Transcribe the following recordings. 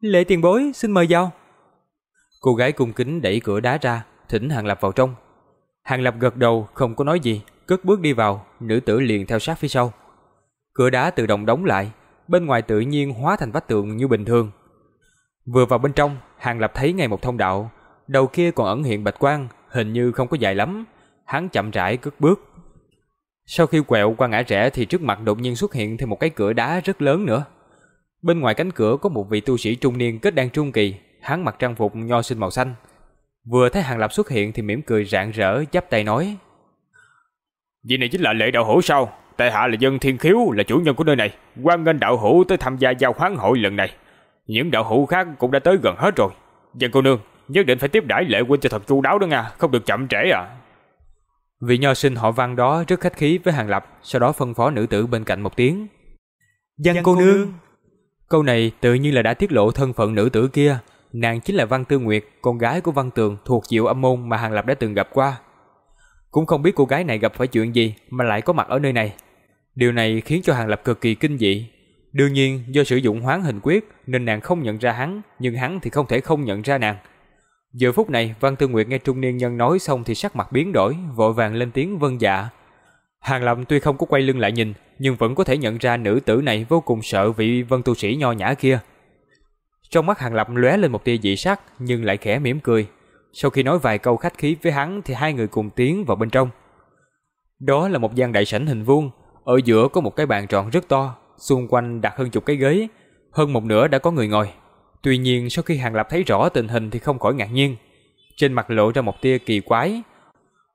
Lệ tiền bối, xin mời vào. Cô gái cung kính đẩy cửa đá ra, thỉnh Hàng Lập vào trong. Hàng Lập gật đầu, không có nói gì, cất bước đi vào, nữ tử liền theo sát phía sau. Cửa đá tự động đóng lại, bên ngoài tự nhiên hóa thành vách tường như bình thường. Vừa vào bên trong, Hàng Lập thấy ngay một thông đạo, đầu kia còn ẩn hiện bạch quang, hình như không có dài lắm. Hắn chậm rãi cất bước. Sau khi quẹo qua ngã rẽ thì trước mặt đột nhiên xuất hiện thêm một cái cửa đá rất lớn nữa. Bên ngoài cánh cửa có một vị tu sĩ trung niên kết đan trung kỳ, hắn mặc trang phục nho sinh màu xanh. Vừa thấy Hàng Lập xuất hiện thì mỉm cười rạng rỡ, chắp tay nói: "Vị này chính là Lệ đạo hữu sao? Tại hạ là dân thiên khiếu, là chủ nhân của nơi này, quan nghênh đạo hữu tới tham gia giao hoán hội lần này. Những đạo hữu khác cũng đã tới gần hết rồi. Dân cô nương, nhất định phải tiếp đãi Lệ huynh cho thật chu đáo đó nha, không được chậm trễ à." Vị nho sinh họ Văn đó rất khách khí với Hàng Lập, sau đó phân phó nữ tử bên cạnh một tiếng. Dân cô nương. Câu này tự nhiên là đã tiết lộ thân phận nữ tử kia, nàng chính là Văn Tư Nguyệt, con gái của Văn Tường thuộc Diệu Âm môn mà Hàng Lập đã từng gặp qua. Cũng không biết cô gái này gặp phải chuyện gì mà lại có mặt ở nơi này. Điều này khiến cho Hàng Lập cực kỳ kinh dị. Đương nhiên, do sử dụng hoán hình quyết nên nàng không nhận ra hắn, nhưng hắn thì không thể không nhận ra nàng. Giờ phút này, Văn Tư Nguyệt nghe trung niên nhân nói xong thì sắc mặt biến đổi, vội vàng lên tiếng vân dạ. Hàng Lập tuy không có quay lưng lại nhìn, nhưng vẫn có thể nhận ra nữ tử này vô cùng sợ vị vân tu sĩ nho nhã kia. Trong mắt Hàng Lập lóe lên một tia dị sắc, nhưng lại khẽ mỉm cười. Sau khi nói vài câu khách khí với hắn thì hai người cùng tiến vào bên trong. Đó là một gian đại sảnh hình vuông, ở giữa có một cái bàn tròn rất to, xung quanh đặt hơn chục cái ghế, hơn một nửa đã có người ngồi. Tuy nhiên sau khi Hàng Lập thấy rõ tình hình thì không khỏi ngạc nhiên. Trên mặt lộ ra một tia kỳ quái.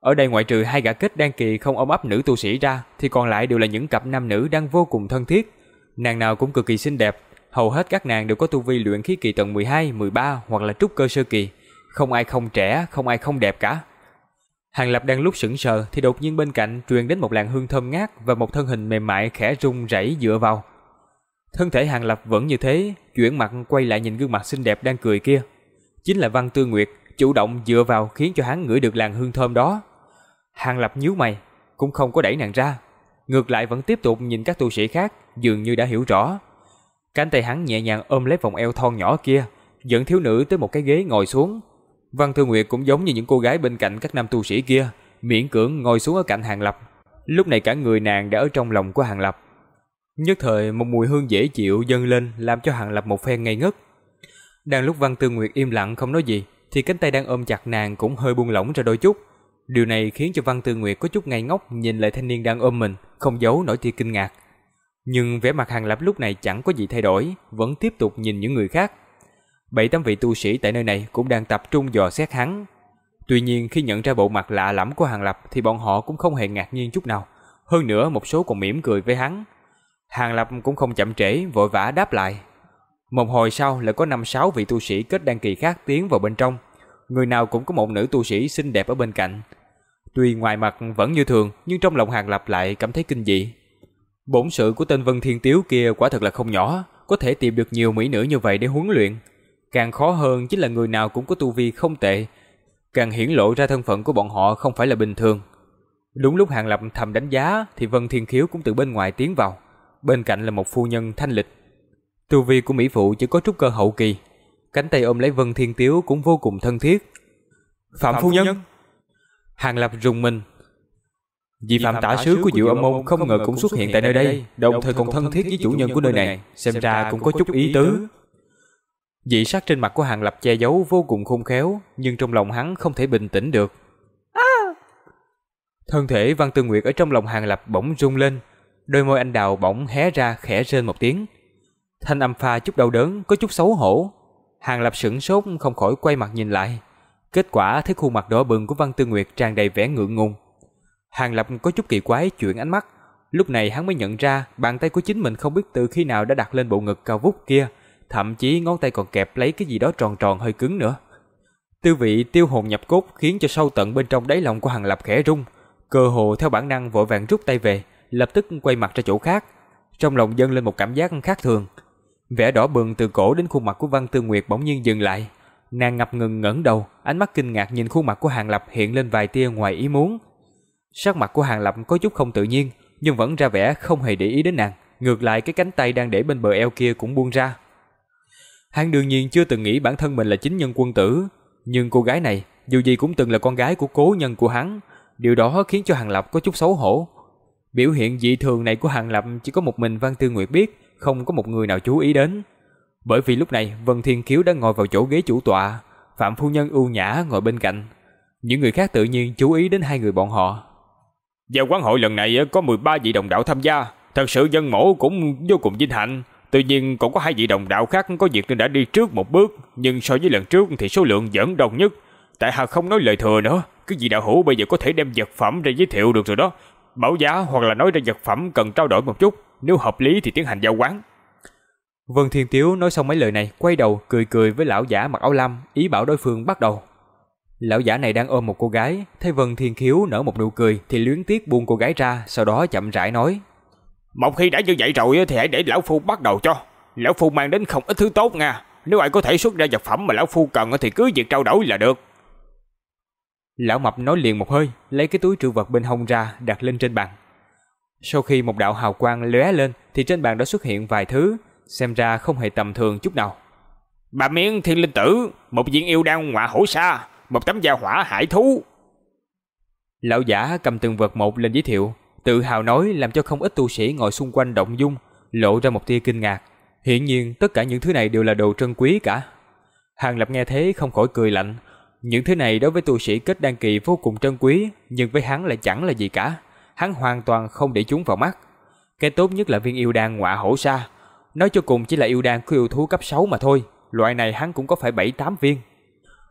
Ở đây ngoại trừ hai gã kết đan kỳ không ôm ấp nữ tu sĩ ra thì còn lại đều là những cặp nam nữ đang vô cùng thân thiết. Nàng nào cũng cực kỳ xinh đẹp, hầu hết các nàng đều có tu vi luyện khí kỳ tầng 12, 13 hoặc là trúc cơ sơ kỳ. Không ai không trẻ, không ai không đẹp cả. Hàng Lập đang lúc sững sờ thì đột nhiên bên cạnh truyền đến một làn hương thơm ngát và một thân hình mềm mại khẽ rung rẩy dựa vào. Thân thể Hàng Lập vẫn như thế, chuyển mặt quay lại nhìn gương mặt xinh đẹp đang cười kia. Chính là Văn Tư Nguyệt, chủ động dựa vào khiến cho hắn ngửi được làn hương thơm đó. Hàng Lập nhíu mày, cũng không có đẩy nàng ra. Ngược lại vẫn tiếp tục nhìn các tu sĩ khác, dường như đã hiểu rõ. Cánh tay hắn nhẹ nhàng ôm lấy vòng eo thon nhỏ kia, dẫn thiếu nữ tới một cái ghế ngồi xuống. Văn Thư Nguyệt cũng giống như những cô gái bên cạnh các nam tu sĩ kia, miễn cưỡng ngồi xuống ở cạnh Hàng Lập. Lúc này cả người nàng đã ở trong lòng của Hàng Lập. Nhất thời một mùi hương dễ chịu dâng lên làm cho Hàng Lập một phen ngây ngất. Đang lúc Văn Tư Nguyệt im lặng không nói gì, thì cánh tay đang ôm chặt nàng cũng hơi buông lỏng ra đôi chút. Điều này khiến cho Văn Tư Nguyệt có chút ngây ngốc nhìn lại thanh niên đang ôm mình, không giấu nổi tia kinh ngạc. Nhưng vẻ mặt Hàng Lập lúc này chẳng có gì thay đổi, vẫn tiếp tục nhìn những người khác. Bảy tám vị tu sĩ tại nơi này cũng đang tập trung dò xét hắn. Tuy nhiên khi nhận ra bộ mặt lạ lẫm của Hàng Lập thì bọn họ cũng không hề ngạc nhiên chút nào. Hơn nữa một số còn mỉm cười với hắn. Hàng Lập cũng không chậm trễ, vội vã đáp lại. Một hồi sau lại có năm sáu vị tu sĩ kết đăng kỳ khác tiến vào bên trong. Người nào cũng có một nữ tu sĩ xinh đẹp ở bên cạnh. Tuy ngoài mặt vẫn như thường, nhưng trong lòng Hàng Lập lại cảm thấy kinh dị. Bổn sự của tên Vân Thiên Tiếu kia quả thật là không nhỏ, có thể tìm được nhiều mỹ nữ như vậy để huấn luyện. Càng khó hơn chính là người nào cũng có tu vi không tệ, càng hiển lộ ra thân phận của bọn họ không phải là bình thường. Đúng lúc Hàng Lập thầm đánh giá thì Vân Thiên Khiếu cũng từ bên ngoài tiến vào bên cạnh là một phu nhân thanh lịch. Tu vi của mỹ phụ chỉ có trúc cơ hậu kỳ, cánh tay ôm lấy Vân Thiên Tiếu cũng vô cùng thân thiết. Phạm, Phạm phu nhân. nhân. Hàng Lập rùng mình. Vì Phạm tả sứ của Diệu Âm môn không ngờ cũng xuất hiện tại nơi đây, đồng thời còn thân thiết với chủ nhân của nơi này, xem ra cũng có chút ý tứ. Dị sắc trên mặt của Hàng Lập che giấu vô cùng khôn khéo, nhưng trong lòng hắn không thể bình tĩnh được. Thân thể Văn Tư Nguyệt ở trong lòng Hàng Lập bỗng rung lên, đôi môi anh đào bỗng hé ra khẽ rên một tiếng. Thanh âm pha chút đau đớn, có chút xấu hổ. Hàng Lập sững sốt không khỏi quay mặt nhìn lại. Kết quả thấy khuôn mặt đỏ bừng của Văn Tư Nguyệt tràn đầy vẻ ngượng ngùng. Hàng Lập có chút kỳ quái chuyển ánh mắt. Lúc này hắn mới nhận ra bàn tay của chính mình không biết từ khi nào đã đặt lên bộ ngực cao vút kia, thậm chí ngón tay còn kẹp lấy cái gì đó tròn tròn hơi cứng nữa. Tư vị tiêu hồn nhập cốt khiến cho sâu tận bên trong đáy lòng của Hàng Lập khẽ rung, cơ hồ theo bản năng vội vàng rút tay về, lập tức quay mặt ra chỗ khác. Trong lòng dâng lên một cảm giác khác thường. Vẻ đỏ bừng từ cổ đến khuôn mặt của Văn Tư Nguyệt bỗng nhiên dừng lại. Nàng ngập ngừng ngẩng đầu, ánh mắt kinh ngạc nhìn khuôn mặt của Hàng Lập hiện lên vài tia ngoài ý muốn. Sắc mặt của Hàng Lập có chút không tự nhiên, nhưng vẫn ra vẻ không hề để ý đến nàng. Ngược lại cái cánh tay đang để bên bờ eo kia cũng buông ra. Hắn đương nhiên chưa từng nghĩ bản thân mình là chính nhân quân tử, nhưng cô gái này dù gì cũng từng là con gái của cố nhân của hắn, điều đó khiến cho Hàng Lập có chút xấu hổ. Biểu hiện dị thường này của Hàng Lập chỉ có một mình Văn Tư Nguyệt biết, không có một người nào chú ý đến. Bởi vì lúc này Vân Thiên Kiếu đang ngồi vào chỗ ghế chủ tọa, Phạm Phu Nhân ưu nhã ngồi bên cạnh. Những người khác tự nhiên chú ý đến hai người bọn họ. Vào quán hội lần này có 13 vị đồng đạo tham gia, thật sự dân mổ cũng vô cùng vinh hạnh. Tuy nhiên cũng có hai vị đồng đạo khác có việc nên đã đi trước một bước, nhưng so với lần trước thì số lượng vẫn đông nhất. Tại hạ không nói lời thừa nữa, cái vị đạo hữu bây giờ có thể đem vật phẩm ra giới thiệu được rồi đó. Bảo giá hoặc là nói ra vật phẩm cần trao đổi một chút, nếu hợp lý thì tiến hành giao quán. Vân Thiên Tiếu nói xong mấy lời này, quay đầu cười cười với lão giả mặc áo lam, ý bảo đối phương bắt đầu. Lão giả này đang ôm một cô gái, thấy Vân Thiên Khiếu nở một nụ cười thì luyến tiếc buông cô gái ra, sau đó chậm rãi nói: "Một khi đã như vậy rồi thì hãy để lão phu bắt đầu cho. Lão phu mang đến không ít thứ tốt nha, nếu ai có thể xuất ra vật phẩm mà lão phu cần thì cứ việc trao đổi là được." Lão mập nói liền một hơi, lấy cái túi trữ vật bên hông ra đặt lên trên bàn. Sau khi một đạo hào quang lóe lên thì trên bàn đã xuất hiện vài thứ, xem ra không hề tầm thường chút nào. Ba miếng thiên linh tử, một viên yêu đan ngọa hổ sa, một tấm da hỏa hải thú. Lão giả cầm từng vật một lên giới thiệu, tự hào nói làm cho không ít tu sĩ ngồi xung quanh động dung, lộ ra một tia kinh ngạc. Hiển nhiên tất cả những thứ này đều là đồ trân quý cả. Hàng Lập nghe thế không khỏi cười lạnh. Những thứ này đối với tu sĩ kết đan kỳ vô cùng trân quý, nhưng với hắn lại chẳng là gì cả. Hắn hoàn toàn không để chúng vào mắt. Cái tốt nhất là viên yêu đan ngọa hổ sa. Nói cho cùng chỉ là yêu đan của yêu thú cấp 6 mà thôi. Loại này hắn cũng có phải 7-8 viên.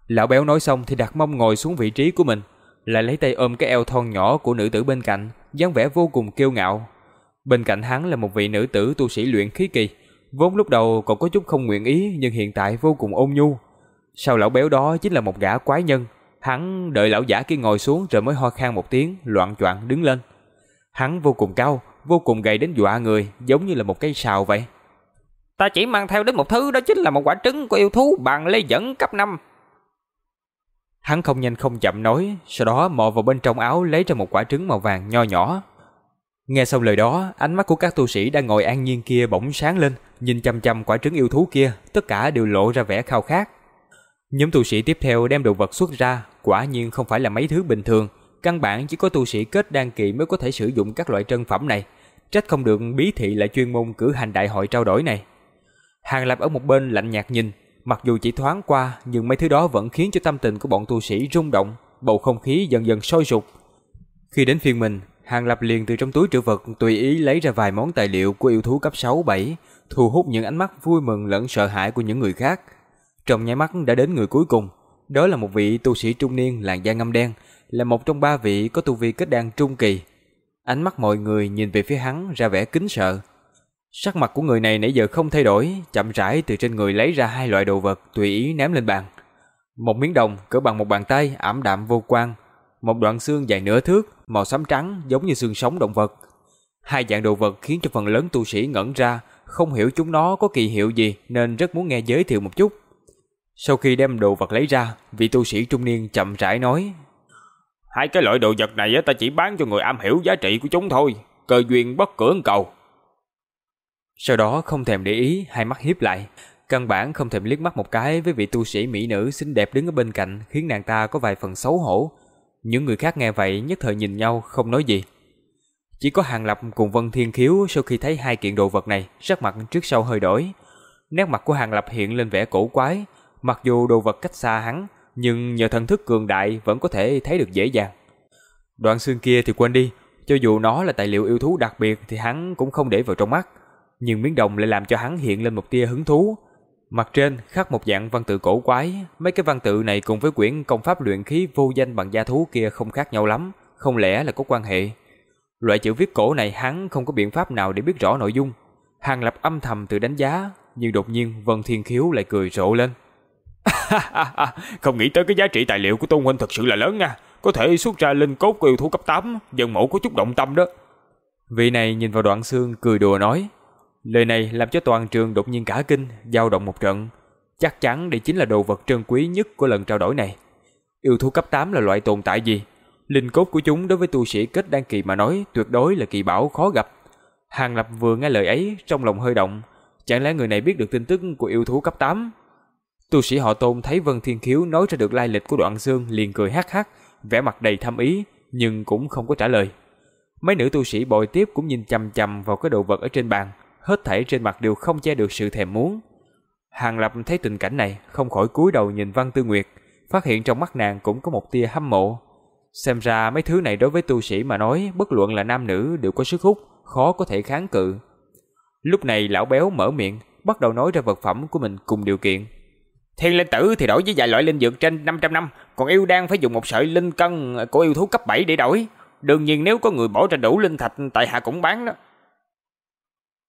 Lão béo nói xong thì đặt mông ngồi xuống vị trí của mình, lại lấy tay ôm cái eo thon nhỏ của nữ tử bên cạnh, dáng vẻ vô cùng kiêu ngạo. Bên cạnh hắn là một vị nữ tử tu sĩ luyện khí kỳ, vốn lúc đầu còn có chút không nguyện ý nhưng hiện tại vô cùng ôn nhu. Sau lão béo đó chính là một gã quái nhân, hắn đợi lão giả kia ngồi xuống rồi mới ho khan một tiếng, loạn choạng đứng lên. Hắn vô cùng cao, vô cùng gầy đến dọa người, giống như là một cây sào vậy. Ta chỉ mang theo đến một thứ đó chính là một quả trứng của yêu thú bằng lê dẫn cấp 5. Hắn không nhanh không chậm nói, sau đó mò vào bên trong áo lấy ra một quả trứng màu vàng nho nhỏ. Nghe xong lời đó, ánh mắt của các tu sĩ đang ngồi an nhiên kia bỗng sáng lên, nhìn chăm chăm quả trứng yêu thú kia, tất cả đều lộ ra vẻ khao khát. Nhóm tu sĩ tiếp theo đem đồ vật xuất ra, quả nhiên không phải là mấy thứ bình thường, căn bản chỉ có tu sĩ kết đan kỳ mới có thể sử dụng các loại trân phẩm này. Trách không được bí thị lại chuyên môn cử hành đại hội trao đổi này. Hàng Lập ở một bên lạnh nhạt nhìn, Mặc dù chỉ thoáng qua, nhưng mấy thứ đó vẫn khiến cho tâm tình của bọn tu sĩ rung động, bầu không khí dần dần sôi sục. Khi đến phiên mình, Hàng Lập liền từ trong túi trữ vật tùy ý lấy ra vài món tài liệu của yêu thú cấp 6 7, thu hút những ánh mắt vui mừng lẫn sợ hãi của những người khác. Trong nháy mắt đã đến người cuối cùng, đó là một vị tu sĩ trung niên làn da ngăm đen, là một trong ba vị có tu vi kết đan trung kỳ. Ánh mắt mọi người nhìn về phía hắn ra vẻ kính sợ. Sắc mặt của người này nãy giờ không thay đổi, chậm rãi từ trên người lấy ra hai loại đồ vật tùy ý ném lên bàn. Một miếng đồng cỡ bằng một bàn tay ảm đạm vô quang, một đoạn xương dài nửa thước, màu xám trắng giống như xương sống động vật. Hai dạng đồ vật khiến cho phần lớn tu sĩ ngẩn ra, không hiểu chúng nó có kỳ hiệu gì nên rất muốn nghe giới thiệu một chút. Sau khi đem đồ vật lấy ra, vị tu sĩ trung niên chậm rãi nói: "Hai cái loại đồ vật này ta chỉ bán cho người am hiểu giá trị của chúng thôi, cơ duyên bất cửa cầu." Sau đó không thèm để ý, hai mắt hiếp lại, căn bản không thèm liếc mắt một cái với vị tu sĩ mỹ nữ xinh đẹp đứng ở bên cạnh, khiến nàng ta có vài phần xấu hổ. Những người khác nghe vậy nhất thời nhìn nhau không nói gì. Chỉ có Hàng Lập cùng Vân Thiên Khiếu sau khi thấy hai kiện đồ vật này, sắc mặt trước sau hơi đổi. Nét mặt của Hàng Lập hiện lên vẻ cổ quái, mặc dù đồ vật cách xa hắn, nhưng nhờ thần thức cường đại vẫn có thể thấy được dễ dàng. Đoạn xương kia thì quên đi, cho dù nó là tài liệu yêu thú đặc biệt thì hắn cũng không để vào trong mắt nhưng miếng đồng lại làm cho hắn hiện lên một tia hứng thú. Mặt trên khắc một dạng văn tự cổ quái, mấy cái văn tự này cùng với quyển công pháp luyện khí vô danh bằng gia thú kia không khác nhau lắm, không lẽ là có quan hệ. Loại chữ viết cổ này hắn không có biện pháp nào để biết rõ nội dung. Hàng Lập âm thầm tự đánh giá, nhưng đột nhiên Vân Thiên Khiếu lại cười rộ lên. không nghĩ tới cái giá trị tài liệu của Tôn Huynh thật sự là lớn nha, có thể xuất ra linh cốt của yêu thú cấp 8, dân mẫu có chút động tâm đó. Vị này nhìn vào đoạn xương cười đùa nói, Lời này làm cho toàn trường đột nhiên cả kinh, dao động một trận. Chắc chắn đây chính là đồ vật trân quý nhất của lần trao đổi này. Yêu thú cấp 8 là loại tồn tại gì? Linh cốt của chúng đối với tu sĩ kết đan kỳ mà nói tuyệt đối là kỳ bảo khó gặp. Hàng Lập vừa nghe lời ấy, trong lòng hơi động. Chẳng lẽ người này biết được tin tức của yêu thú cấp 8? Tu sĩ họ Tôn thấy Vân Thiên Khiếu nói ra được lai lịch của Đoạn xương liền cười hắc hắc, vẻ mặt đầy thâm ý, nhưng cũng không có trả lời. Mấy nữ tu sĩ bội tiếp cũng nhìn chằm chằm vào cái đồ vật ở trên bàn, hết thảy trên mặt đều không che được sự thèm muốn. Hàng Lập thấy tình cảnh này, không khỏi cúi đầu nhìn Văn Tư Nguyệt, phát hiện trong mắt nàng cũng có một tia hâm mộ. Xem ra mấy thứ này đối với tu sĩ mà nói, bất luận là nam nữ đều có sức hút, khó có thể kháng cự. Lúc này lão béo mở miệng, bắt đầu nói ra vật phẩm của mình cùng điều kiện. Thiên linh tử thì đổi với vài loại linh dược trên 500 năm, còn yêu đan phải dùng một sợi linh cân của yêu thú cấp 7 để đổi. Đương nhiên nếu có người bỏ ra đủ linh thạch tại hạ cũng bán đó.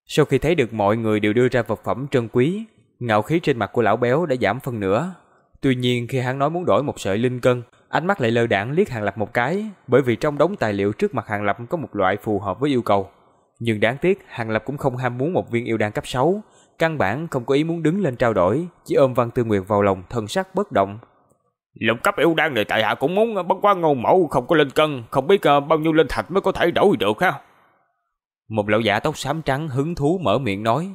Sau khi thấy được mọi người đều đưa ra vật phẩm trân quý, ngạo khí trên mặt của lão béo đã giảm phân nửa. Tuy nhiên khi hắn nói muốn đổi một sợi linh cân, ánh mắt lại lơ đãng liếc Hàng Lập một cái, bởi vì trong đống tài liệu trước mặt Hàng Lập có một loại phù hợp với yêu cầu. Nhưng đáng tiếc, Hàng Lập cũng không ham muốn một viên yêu đan cấp 6, căn bản không có ý muốn đứng lên trao đổi, chỉ ôm Văn Tư Nguyệt vào lòng, thân sắc bất động. Lục cấp yêu đan này tại hạ cũng muốn bất quá ngôn mẫu không có linh cân, không biết ờ, bao nhiêu linh thạch mới có thể đổi được ha. Một lão giả tóc xám trắng hứng thú mở miệng nói.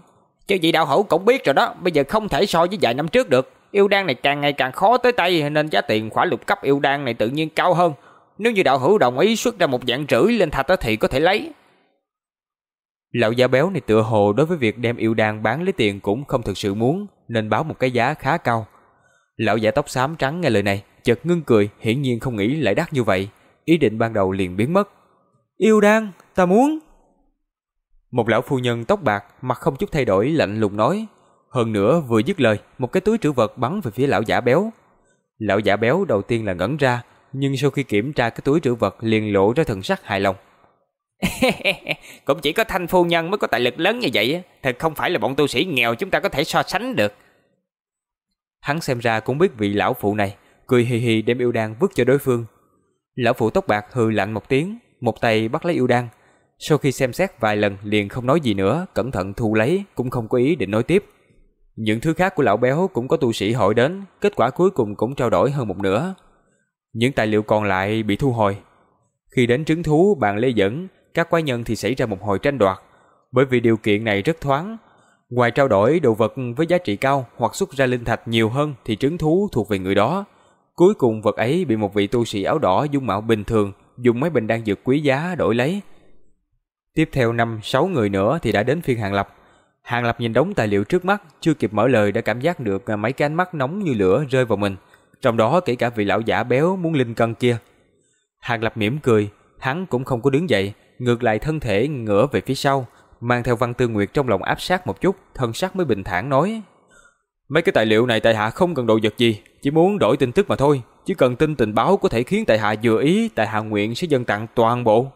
Chứ vị đạo hữu cũng biết rồi đó, bây giờ không thể so với vài năm trước được. Yêu đan này càng ngày càng khó tới tay nên giá tiền khỏa lục cấp yêu đan này tự nhiên cao hơn. Nếu như đạo hữu đồng ý xuất ra một dạng rưỡi lên thạch thì có thể lấy. Lão già béo này tựa hồ đối với việc đem yêu đan bán lấy tiền cũng không thực sự muốn, nên báo một cái giá khá cao. Lão giả tóc xám trắng nghe lời này, chợt ngưng cười, hiển nhiên không nghĩ lại đắt như vậy, ý định ban đầu liền biến mất. Yêu đan, ta muốn. Một lão phu nhân tóc bạc, mặt không chút thay đổi lạnh lùng nói. Hơn nữa vừa dứt lời, một cái túi trữ vật bắn về phía lão giả béo. Lão giả béo đầu tiên là ngẩn ra, nhưng sau khi kiểm tra cái túi trữ vật liền lộ ra thần sắc hài lòng. Cũng chỉ có thanh phu nhân mới có tài lực lớn như vậy, thật không phải là bọn tu sĩ nghèo chúng ta có thể so sánh được. Hắn xem ra cũng biết vị lão phụ này, cười hì hì đem yêu đan vứt cho đối phương. Lão phụ tóc bạc hừ lạnh một tiếng, một tay bắt lấy yêu đan. Sau khi xem xét vài lần liền không nói gì nữa, cẩn thận thu lấy, cũng không có ý định nói tiếp. Những thứ khác của lão béo cũng có tu sĩ hỏi đến, kết quả cuối cùng cũng trao đổi hơn một nửa. Những tài liệu còn lại bị thu hồi. Khi đến trứng thú bàn lê dẫn, các quái nhân thì xảy ra một hồi tranh đoạt. Bởi vì điều kiện này rất thoáng, ngoài trao đổi đồ vật với giá trị cao hoặc xuất ra linh thạch nhiều hơn thì trứng thú thuộc về người đó. Cuối cùng vật ấy bị một vị tu sĩ áo đỏ dung mạo bình thường dùng mấy bình đan dược quý giá đổi lấy. Tiếp theo năm sáu người nữa thì đã đến phiên Hàng Lập. Hàng Lập nhìn đống tài liệu trước mắt, chưa kịp mở lời đã cảm giác được à, mấy cái ánh mắt nóng như lửa rơi vào mình. Trong đó kể cả vị lão giả béo muốn linh cân kia. Hàng Lập mỉm cười, hắn cũng không có đứng dậy, ngược lại thân thể ngửa về phía sau, mang theo Văn Tư Nguyệt trong lòng áp sát một chút, thân sắc mới bình thản nói: "Mấy cái tài liệu này tại hạ không cần đồ vật gì, chỉ muốn đổi tin tức mà thôi, chỉ cần tin tình báo có thể khiến tại hạ vừa ý, tại hạ nguyện sẽ dâng tặng toàn bộ."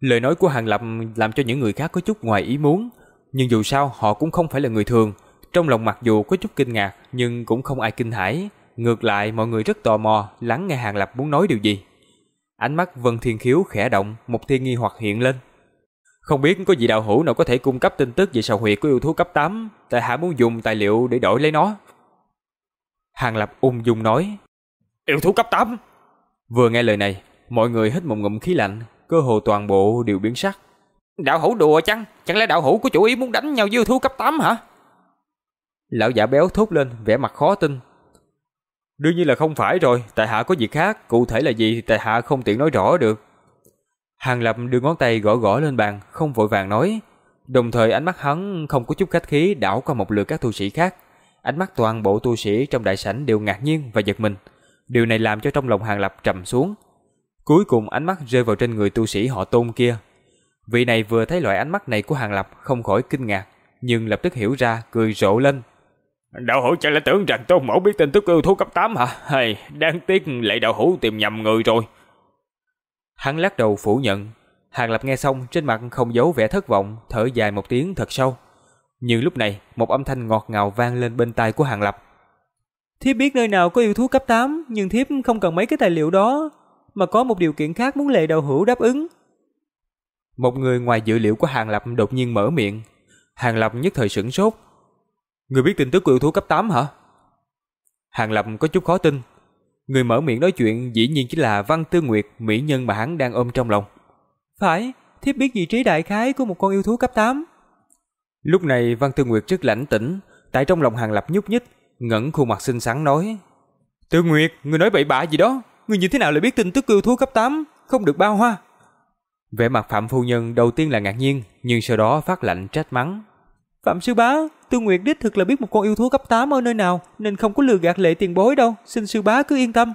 Lời nói của Hàng Lập làm cho những người khác có chút ngoài ý muốn, nhưng dù sao họ cũng không phải là người thường, trong lòng mặc dù có chút kinh ngạc nhưng cũng không ai kinh hãi, ngược lại mọi người rất tò mò lắng nghe Hàng Lập muốn nói điều gì. Ánh mắt Vân Thiên Khiếu khẽ động, một tia nghi hoặc hiện lên. Không biết có vị đạo hữu nào có thể cung cấp tin tức về sào huyệt của yêu thú cấp 8, tại hạ muốn dùng tài liệu để đổi lấy nó. Hàng Lập ung dung nói. Yêu thú cấp 8? Vừa nghe lời này, mọi người hít một ngụm khí lạnh, cơ hồ toàn bộ đều biến sắc. Đạo hữu đùa chăng? Chẳng lẽ đạo hữu có chủ ý muốn đánh nhau với yêu thú cấp 8 hả? Lão giả béo thốt lên, vẻ mặt khó tin. Đương nhiên là không phải rồi, tại hạ có việc khác, cụ thể là gì thì tại hạ không tiện nói rõ được. Hàng Lập đưa ngón tay gõ gõ lên bàn, không vội vàng nói. Đồng thời ánh mắt hắn không có chút khách khí đảo qua một lượt các tu sĩ khác. Ánh mắt toàn bộ tu sĩ trong đại sảnh đều ngạc nhiên và giật mình. Điều này làm cho trong lòng Hàng Lập trầm xuống. Cuối cùng ánh mắt rơi vào trên người tu sĩ họ tôn kia. Vị này vừa thấy loại ánh mắt này của Hàng Lập không khỏi kinh ngạc, nhưng lập tức hiểu ra, cười rộ lên. Đạo hữu chẳng lẽ tưởng rằng tôn mẫu biết tin tức yêu thú cấp 8 hả? Hay, đáng tiếc lệ đạo hữu tìm nhầm người rồi. Hắn lắc đầu phủ nhận. Hàng Lập nghe xong trên mặt không giấu vẻ thất vọng, thở dài một tiếng thật sâu. Nhưng lúc này, một âm thanh ngọt ngào vang lên bên tai của Hàng Lập. Thiếp biết nơi nào có yêu thú cấp 8, nhưng thiếp không cần mấy cái tài liệu đó, mà có một điều kiện khác muốn lệ đạo hữu đáp ứng. Một người ngoài dự liệu của Hàng Lập đột nhiên mở miệng. Hàng Lập nhất thời sửng sốt. Người biết tin tức của yêu thú cấp 8 hả? Hàng Lập có chút khó tin. Người mở miệng nói chuyện dĩ nhiên chính là Văn Tư Nguyệt, mỹ nhân mà hắn đang ôm trong lòng. Phải, thiếp biết vị trí đại khái của một con yêu thú cấp 8. Lúc này Văn Tư Nguyệt rất lãnh tĩnh, tại trong lòng Hàng Lập nhúc nhích, ngẩng khuôn mặt xinh xắn nói: "Tư Nguyệt, ngươi nói bậy bạ gì đó? Ngươi như thế nào lại biết tin tức yêu thú cấp 8 không được bao hoa?" Vẻ mặt Phạm phu nhân đầu tiên là ngạc nhiên, nhưng sau đó phát lạnh trách mắng: "Phạm sư bá, Tư Nguyệt đích thực là biết một con yêu thú cấp 8 ở nơi nào, nên không có lừa gạt lệ tiền bối đâu, xin sư bá cứ yên tâm."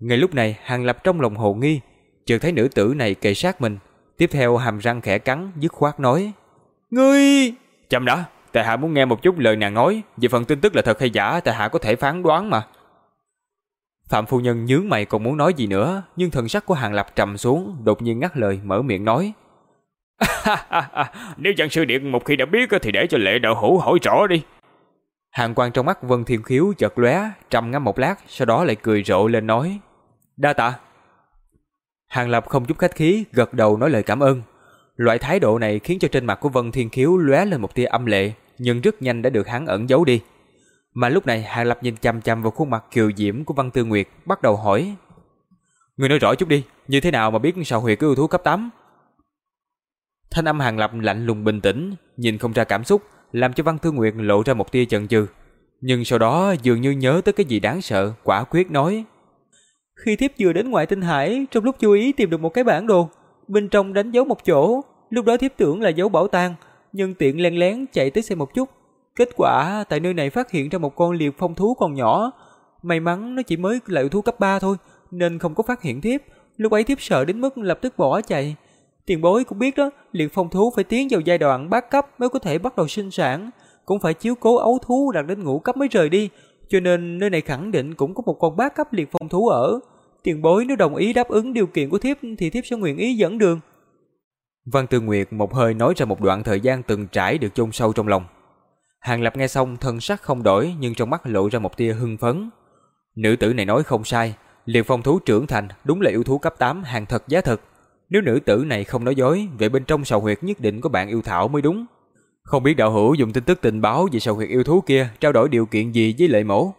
Ngay lúc này, Hàng Lập trong lòng hồ nghi, chợt thấy nữ tử này kề sát mình, tiếp theo hàm răng khẽ cắn, dứt khoát nói: "Ngươi, chậm đã, tại hạ muốn nghe một chút lời nàng nói, về phần tin tức là thật hay giả, tại hạ có thể phán đoán mà." Phạm phu nhân nhướng mày còn muốn nói gì nữa, nhưng thần sắc của Hàng Lập trầm xuống, đột nhiên ngắt lời mở miệng nói: "Nếu Giang sư điện một khi đã biết thì để cho Lệ đạo hữu hỏi rõ đi." Hàng quang trong mắt Vân Thiên Khiếu chợt lóe, trầm ngâm một lát, sau đó lại cười rộ lên nói: "Đa tạ." Hàng Lập không chút khách khí, gật đầu nói lời cảm ơn. Loại thái độ này khiến cho trên mặt của Vân Thiên Khiếu lóe lên một tia âm lệ, nhưng rất nhanh đã được hắn ẩn giấu đi. Mà lúc này Hàng Lập nhìn chăm chăm vào khuôn mặt kiều diễm của Văn Tư Nguyệt, bắt đầu hỏi: "Người nói rõ chút đi, như thế nào mà biết sao huyệt của yêu thú cấp 8?" Thanh âm Hàng Lập lạnh lùng bình tĩnh, nhìn không ra cảm xúc, làm cho Văn Tư Nguyệt lộ ra một tia chần chừ. Nhưng sau đó dường như nhớ tới cái gì đáng sợ, quả quyết nói: khi thiếp vừa đến ngoại tinh hải, trong lúc chú ý tìm được một cái bản đồ, bên trong đánh dấu một chỗ, lúc đó thiếp tưởng là dấu bảo tàng, nhưng tiện len lén chạy tới xem một chút. Kết quả tại nơi này phát hiện ra một con liệt phong thú còn nhỏ, may mắn nó chỉ mới là yêu thú cấp 3 thôi, nên không có phát hiện thiếp. Lúc ấy thiếp sợ đến mức lập tức bỏ chạy. Tiền bối cũng biết đó, liệt phong thú phải tiến vào giai đoạn bát cấp mới có thể bắt đầu sinh sản, cũng phải chiếu cố ấu thú đạt đến ngũ cấp mới rời đi, cho nên nơi này khẳng định cũng có một con bát cấp liệt phong thú ở. Tiền bối nếu đồng ý đáp ứng điều kiện của thiếp thì thiếp sẽ nguyện ý dẫn đường. Văn Tư Nguyệt một hơi nói ra một đoạn thời gian từng trải được chôn sâu trong lòng. Hàng Lập nghe xong thân sắc không đổi nhưng trong mắt lộ ra một tia hưng phấn. Nữ tử này nói không sai, liệt phong thú trưởng thành đúng là yêu thú cấp 8 hàng thật giá thật. Nếu nữ tử này không nói dối, vậy bên trong sầu huyệt nhất định có bạn yêu thảo mới đúng. Không biết đạo hữu dùng tin tức tình báo về sầu huyệt yêu thú kia trao đổi điều kiện gì với lệ mẫu?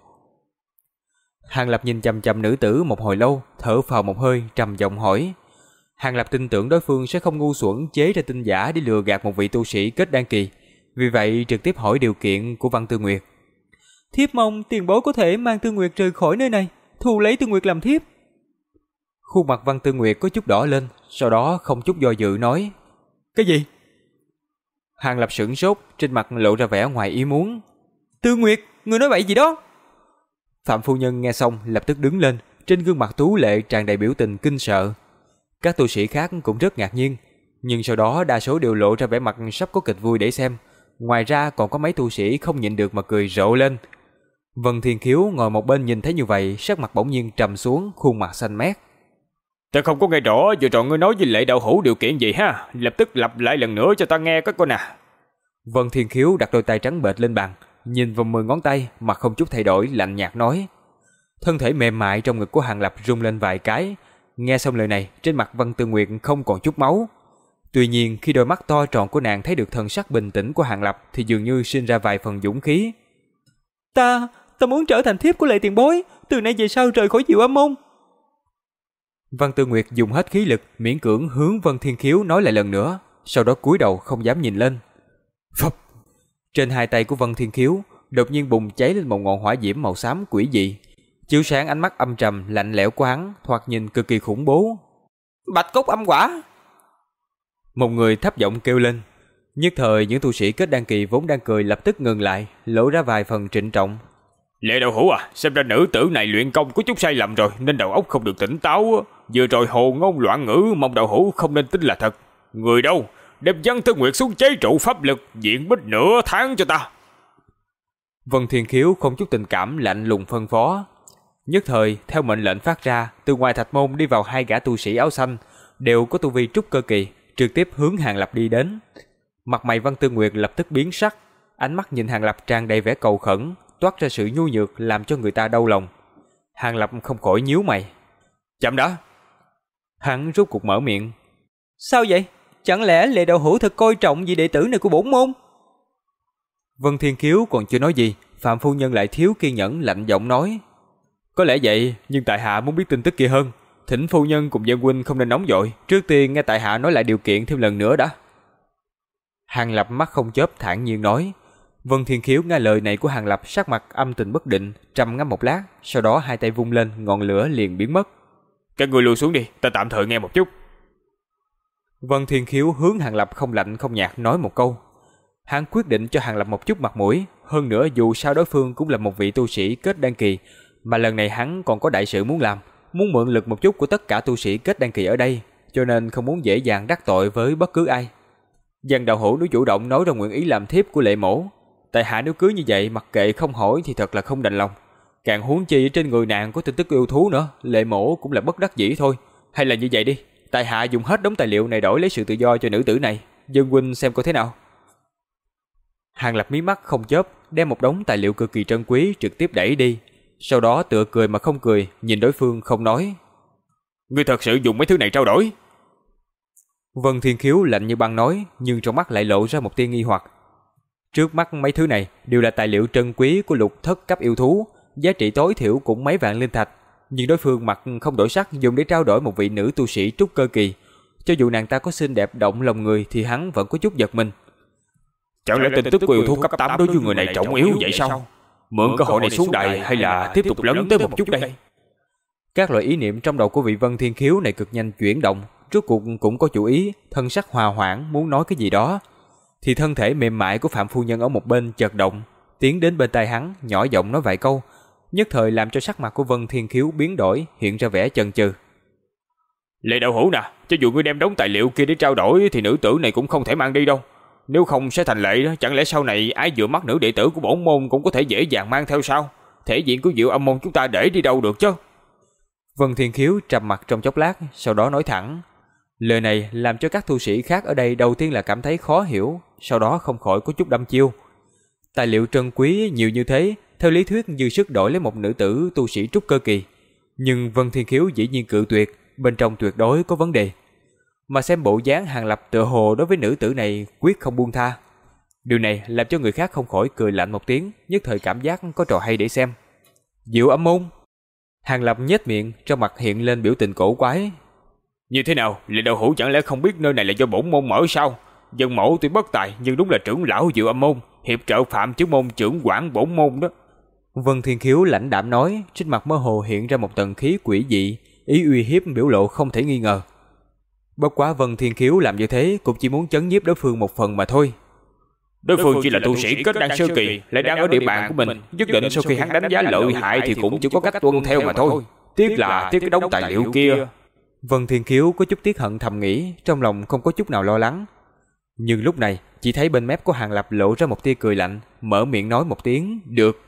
Hàng Lập nhìn chầm chầm nữ tử một hồi lâu, thở phào một hơi, trầm giọng hỏi. Hàng Lập tin tưởng đối phương sẽ không ngu xuẩn chế ra tin giả để lừa gạt một vị tu sĩ kết đan kỳ. Vì vậy trực tiếp hỏi điều kiện của Văn Tư Nguyệt. Thiếp mong tiền bối có thể mang Tư Nguyệt rời khỏi nơi này, thu lấy Tư Nguyệt làm thiếp. Khuôn mặt Văn Tư Nguyệt có chút đỏ lên, sau đó không chút do dự nói. Cái gì? Hàng Lập sửng sốt, trên mặt lộ ra vẻ ngoài ý muốn. Tư Nguyệt, người nói bậy gì đó? Phạm phu nhân nghe xong lập tức đứng lên, trên gương mặt tú lệ tràn đầy biểu tình kinh sợ. Các tu sĩ khác cũng rất ngạc nhiên, nhưng sau đó đa số đều lộ ra vẻ mặt sắp có kịch vui để xem. Ngoài ra còn có mấy tu sĩ không nhịn được mà cười rộ lên. Vân Thiên Khiếu ngồi một bên nhìn thấy như vậy, sắc mặt bỗng nhiên trầm xuống, khuôn mặt xanh mét. Ta không có nghe rõ vừa rồi ngươi nói với lệ đạo hữu điều kiện gì ha, lập tức lặp lại lần nữa cho ta nghe các con à. Vân Thiên Khiếu đặt đôi tay trắng bệch lên bàn, nhìn vào mười ngón tay mà không chút thay đổi lạnh nhạt nói. Thân thể mềm mại trong ngực của Hàng Lập rung lên vài cái. Nghe xong lời này, trên mặt Văn Tư Nguyệt không còn chút máu. Tuy nhiên, khi đôi mắt to tròn của nàng thấy được thần sắc bình tĩnh của Hàng Lập thì dường như sinh ra vài phần dũng khí. Ta, ta muốn trở thành thiếp của lệ tiền bối, từ nay về sau rời khỏi diệu âm môn. Văn Tư Nguyệt dùng hết khí lực, miễn cưỡng hướng Vân Thiên Khiếu nói lại lần nữa, sau đó cúi đầu không dám nhìn lên. Phập! Trên hai tay của Vân Thiên Khiếu đột nhiên bùng cháy lên một ngọn hỏa diễm màu xám quỷ dị, chiếu sáng ánh mắt âm trầm lạnh lẽo của hắn, thoạt nhìn cực kỳ khủng bố. Bạch cốt âm quả. Một người thấp giọng kêu lên. Nhất thời những tu sĩ kết đăng kỳ vốn đang cười lập tức ngừng lại, lộ ra vài phần trịnh trọng. Lệ đầu hữu à, xem ra nữ tử này luyện công có chút sai lầm rồi nên đầu óc không được tỉnh táo. Vừa rồi hồ ngôn loạn ngữ mong đầu hữu không nên tin là thật. Người đâu? đem văn tư nguyệt xuống chế trụ pháp lực diện bích nửa tháng cho ta. Vân Thiên Khiếu không chút tình cảm lạnh lùng phân phó. Nhất thời, theo mệnh lệnh phát ra, từ ngoài thạch môn đi vào hai gã tu sĩ áo xanh, đều có tu vi trúc cơ kỳ, trực tiếp hướng Hàng Lập đi đến. Mặt mày Văn Tư Nguyệt lập tức biến sắc, ánh mắt nhìn Hàng Lập tràn đầy vẻ cầu khẩn, toát ra sự nhu nhược làm cho người ta đau lòng. Hàng Lập không khỏi nhíu mày. Chậm đã. Hắn rút cục mở miệng. Sao vậy? Chẳng lẽ lệ đạo hữu thật coi trọng vị đệ tử này của bổn môn? Vân Thiên Kiếu còn chưa nói gì, Phạm Phu Nhân lại thiếu kiên nhẫn lạnh giọng nói. Có lẽ vậy, nhưng tại hạ muốn biết tin tức kia hơn. Thỉnh Phu Nhân cùng Dân Huynh không nên nóng vội, trước tiên nghe tại hạ nói lại điều kiện thêm lần nữa đã. Hàng Lập mắt không chớp thản nhiên nói. Vân Thiên Khiếu nghe lời này của Hàng Lập sắc mặt âm tình bất định, trầm ngâm một lát, sau đó hai tay vung lên, ngọn lửa liền biến mất. Các người lùi xuống đi, ta tạm thời nghe một chút. Vân Thiên Khiếu hướng Hàng Lập không lạnh không nhạt nói một câu. Hắn quyết định cho Hàng Lập một chút mặt mũi, hơn nữa dù sao đối phương cũng là một vị tu sĩ kết đan kỳ, mà lần này hắn còn có đại sự muốn làm, muốn mượn lực một chút của tất cả tu sĩ kết đăng kỳ ở đây, cho nên không muốn dễ dàng đắc tội với bất cứ ai. Dân đạo hữu nếu chủ động nói ra nguyện ý làm thiếp của lệ mổ, tại hạ nếu cứ như vậy mặc kệ không hỏi thì thật là không đành lòng. Càng huống chi trên người nàng có tin tức yêu thú nữa, lệ mổ cũng là bất đắc dĩ thôi. Hay là như vậy đi, tại hạ dùng hết đống tài liệu này đổi lấy sự tự do cho nữ tử này, dân huynh xem coi thế nào. Hàng lập mí mắt không chớp, đem một đống tài liệu cực kỳ trân quý trực tiếp đẩy đi, sau đó tựa cười mà không cười, nhìn đối phương không nói. Ngươi thật sự dùng mấy thứ này trao đổi? Vân Thiên Khiếu lạnh như băng nói, nhưng trong mắt lại lộ ra một tia nghi hoặc. Trước mắt mấy thứ này đều là tài liệu trân quý của lục thất cấp yêu thú, giá trị tối thiểu cũng mấy vạn linh thạch, nhưng đối phương mặt không đổi sắc dùng để trao đổi một vị nữ tu sĩ trúc cơ kỳ. Cho dù nàng ta có xinh đẹp động lòng người thì hắn vẫn có chút giật mình. Chẳng lẽ tin tức của yêu thú cấp 8 đối với người này trọng yếu vậy sao? Mượn cơ hội này xuống đài hay là tiếp tục lấn tới một chút đây? Các loại ý niệm trong đầu của vị Vân Thiên Khiếu này cực nhanh chuyển động, rốt cuộc cũng có chủ ý, thân sắc hòa hoãn muốn nói cái gì đó. Thì thân thể mềm mại của Phạm Phu Nhân ở một bên chợt động, tiến đến bên tai hắn, nhỏ giọng nói vài câu, nhất thời làm cho sắc mặt của Vân Thiên Khiếu biến đổi, hiện ra vẻ chần chừ. Lệ đạo hữu nè, cho dù ngươi đem đống tài liệu kia để trao đổi thì nữ tử này cũng không thể mang đi đâu. Nếu không sẽ thành lệ đó, chẳng lẽ sau này ai dựa mắt nữ đệ tử của bổn môn cũng có thể dễ dàng mang theo sao? Thể diện của Diệu Âm môn chúng ta để đi đâu được chứ? Vân Thiên Khiếu trầm mặt trong chốc lát, sau đó nói thẳng. Lời này làm cho các tu sĩ khác ở đây đầu tiên là cảm thấy khó hiểu, sau đó không khỏi có chút đâm chiêu. Tài liệu trân quý nhiều như thế, theo lý thuyết dư sức đổi lấy một nữ tử tu sĩ trúc cơ kỳ. Nhưng Vân Thiên Khiếu dĩ nhiên cự tuyệt, bên trong tuyệt đối có vấn đề. Mà xem bộ dáng hàng lập tựa hồ đối với nữ tử này quyết không buông tha. Điều này làm cho người khác không khỏi cười lạnh một tiếng, nhất thời cảm giác có trò hay để xem. Diệu âm môn Hàng lập nhếch miệng, trong mặt hiện lên biểu tình cổ quái. Như thế nào, lệ đạo hữu chẳng lẽ không biết nơi này là do bổn môn mở sao? Dân mẫu tuy bất tài nhưng đúng là trưởng lão Diệu âm môn, hiệp trợ phạm chứ môn trưởng quản bổn môn đó. Vân Thiên Khiếu lãnh đạm nói, trên mặt mơ hồ hiện ra một tầng khí quỷ dị, ý uy hiếp biểu lộ không thể nghi ngờ. Bất quá Vân Thiên Khiếu làm như thế cũng chỉ muốn chấn nhiếp đối phương một phần mà thôi. Đối phương chỉ là tu sĩ kết đan sơ kỳ, lại đang ở địa bàn của mình, nhất định sau khi hắn đánh giá lợi hại thì cũng chỉ có cách tuân theo mà thôi. Tiếc là tiếc cái đống tài liệu kia. Vân Thiên Khiếu có chút tiếc hận thầm nghĩ, trong lòng không có chút nào lo lắng. Nhưng lúc này, chỉ thấy bên mép của Hàng Lập lộ ra một tia cười lạnh, mở miệng nói một tiếng, được.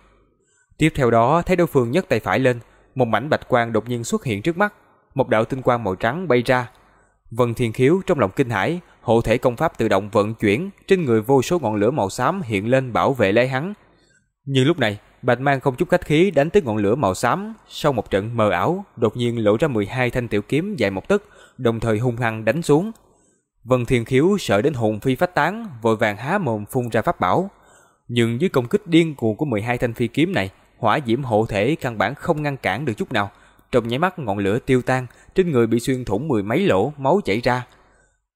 Tiếp theo đó, thấy đối phương nhấc tay phải lên, một mảnh bạch quang đột nhiên xuất hiện trước mắt, một đạo tinh quang màu trắng bay ra. Vân Thiên Khiếu trong lòng kinh hãi, hộ thể công pháp tự động vận chuyển, trên người vô số ngọn lửa màu xám hiện lên bảo vệ lấy hắn. Nhưng lúc này, Bạch Mang không chút khách khí đánh tới ngọn lửa màu xám, sau một trận mờ ảo, đột nhiên lộ ra 12 thanh tiểu kiếm dài một tấc, đồng thời hung hăng đánh xuống. Vân Thiên Khiếu sợ đến hồn phi phách tán, vội vàng há mồm phun ra pháp bảo. Nhưng dưới công kích điên cuồng của 12 thanh phi kiếm này, hỏa diễm hộ thể căn bản không ngăn cản được chút nào. Trong nháy mắt ngọn lửa tiêu tan, trên người bị xuyên thủng mười mấy lỗ, máu chảy ra.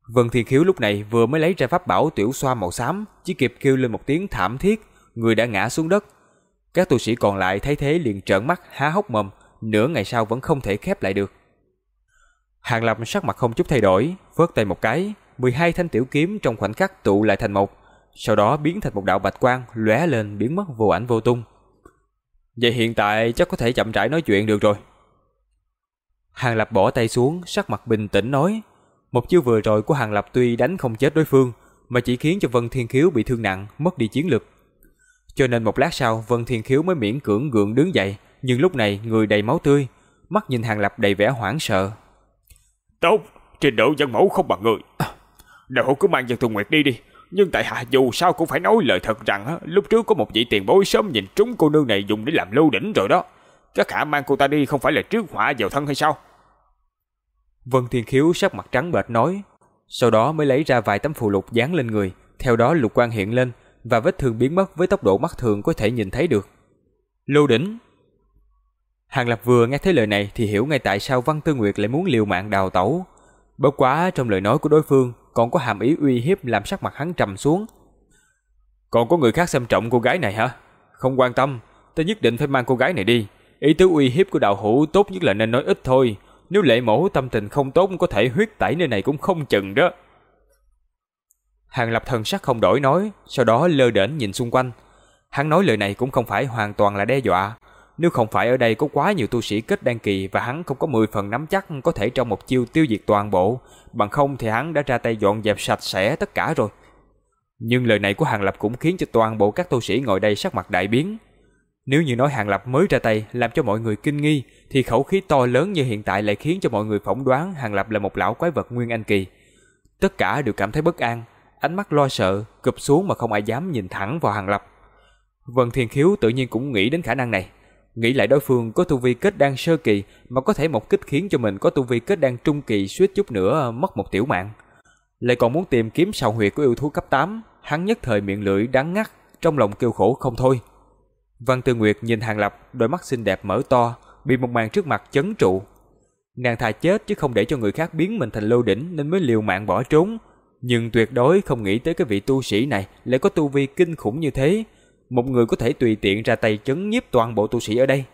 Vân Thiên Khiếu lúc này vừa mới lấy ra pháp bảo tiểu xoa màu xám, chỉ kịp kêu lên một tiếng thảm thiết, người đã ngã xuống đất. Các tu sĩ còn lại thấy thế liền trợn mắt há hốc mồm, nửa ngày sau vẫn không thể khép lại được. Hàng Lập sắc mặt không chút thay đổi, vớt tay một cái, 12 thanh tiểu kiếm trong khoảnh khắc tụ lại thành một, sau đó biến thành một đạo bạch quang lóe lên biến mất vô ảnh vô tung. Vậy hiện tại chắc có thể chậm rãi nói chuyện được rồi. Hàng Lập bỏ tay xuống, sắc mặt bình tĩnh nói, một chiêu vừa rồi của Hàng Lập tuy đánh không chết đối phương, mà chỉ khiến cho Vân Thiên Khiếu bị thương nặng, mất đi chiến lực. Cho nên một lát sau Vân Thiên Khiếu mới miễn cưỡng gượng đứng dậy, nhưng lúc này người đầy máu tươi, mắt nhìn Hàng Lập đầy vẻ hoảng sợ. Tốt, trình độ dân mẫu không bằng người. Đạo hữu cứ mang dân Thuần Nguyệt đi đi. Nhưng tại hạ dù sao cũng phải nói lời thật rằng lúc trước có một vị tiền bối sớm nhìn trúng cô nương này dùng để làm lưu đỉnh rồi đó. Các hạ mang cô ta đi không phải là trước họa vào thân hay sao? Vân Thiên Khiếu sắc mặt trắng bệch nói, sau đó mới lấy ra vài tấm phù lục dán lên người, theo đó lục quang hiện lên và vết thương biến mất với tốc độ mắt thường có thể nhìn thấy được. Lưu đỉnh. Hàng Lập vừa nghe thấy lời này thì hiểu ngay tại sao Văn Tư Nguyệt lại muốn liều mạng đào tẩu. Bất quá trong lời nói của đối phương còn có hàm ý uy hiếp làm sắc mặt hắn trầm xuống. Còn có người khác xem trọng cô gái này hả? Không quan tâm, ta nhất định phải mang cô gái này đi. Ý tứ uy hiếp của đạo hữu tốt nhất là nên nói ít thôi. Nếu lệ mẫu tâm tình không tốt có thể huyết tẩy nơi này cũng không chừng đó. Hàng Lập thần sắc không đổi nói, sau đó lơ đễnh nhìn xung quanh. Hắn nói lời này cũng không phải hoàn toàn là đe dọa. Nếu không phải ở đây có quá nhiều tu sĩ kết đan kỳ và hắn không có 10 phần nắm chắc có thể trong một chiêu tiêu diệt toàn bộ, bằng không thì hắn đã ra tay dọn dẹp sạch sẽ tất cả rồi. Nhưng lời này của Hàng Lập cũng khiến cho toàn bộ các tu sĩ ngồi đây sắc mặt đại biến. Nếu như nói Hàng Lập mới ra tay làm cho mọi người kinh nghi, thì khẩu khí to lớn như hiện tại lại khiến cho mọi người phỏng đoán Hàng Lập là một lão quái vật nguyên anh kỳ. Tất cả đều cảm thấy bất an, ánh mắt lo sợ, cụp xuống mà không ai dám nhìn thẳng vào Hàng Lập. Vân Thiên Khiếu tự nhiên cũng nghĩ đến khả năng này. Nghĩ lại đối phương có tu vi kết đan sơ kỳ mà có thể một kích khiến cho mình có tu vi kết đan trung kỳ suýt chút nữa mất một tiểu mạng. Lại còn muốn tìm kiếm sào huyệt của yêu thú cấp 8, hắn nhất thời miệng lưỡi đắng ngắt, trong lòng kêu khổ không thôi. Văn Tư Nguyệt nhìn Hàng Lập, đôi mắt xinh đẹp mở to, bị một màn trước mặt chấn trụ. Nàng thà chết chứ không để cho người khác biến mình thành lưu đỉnh nên mới liều mạng bỏ trốn, nhưng tuyệt đối không nghĩ tới cái vị tu sĩ này lại có tu vi kinh khủng như thế, một người có thể tùy tiện ra tay chấn nhiếp toàn bộ tu sĩ ở đây.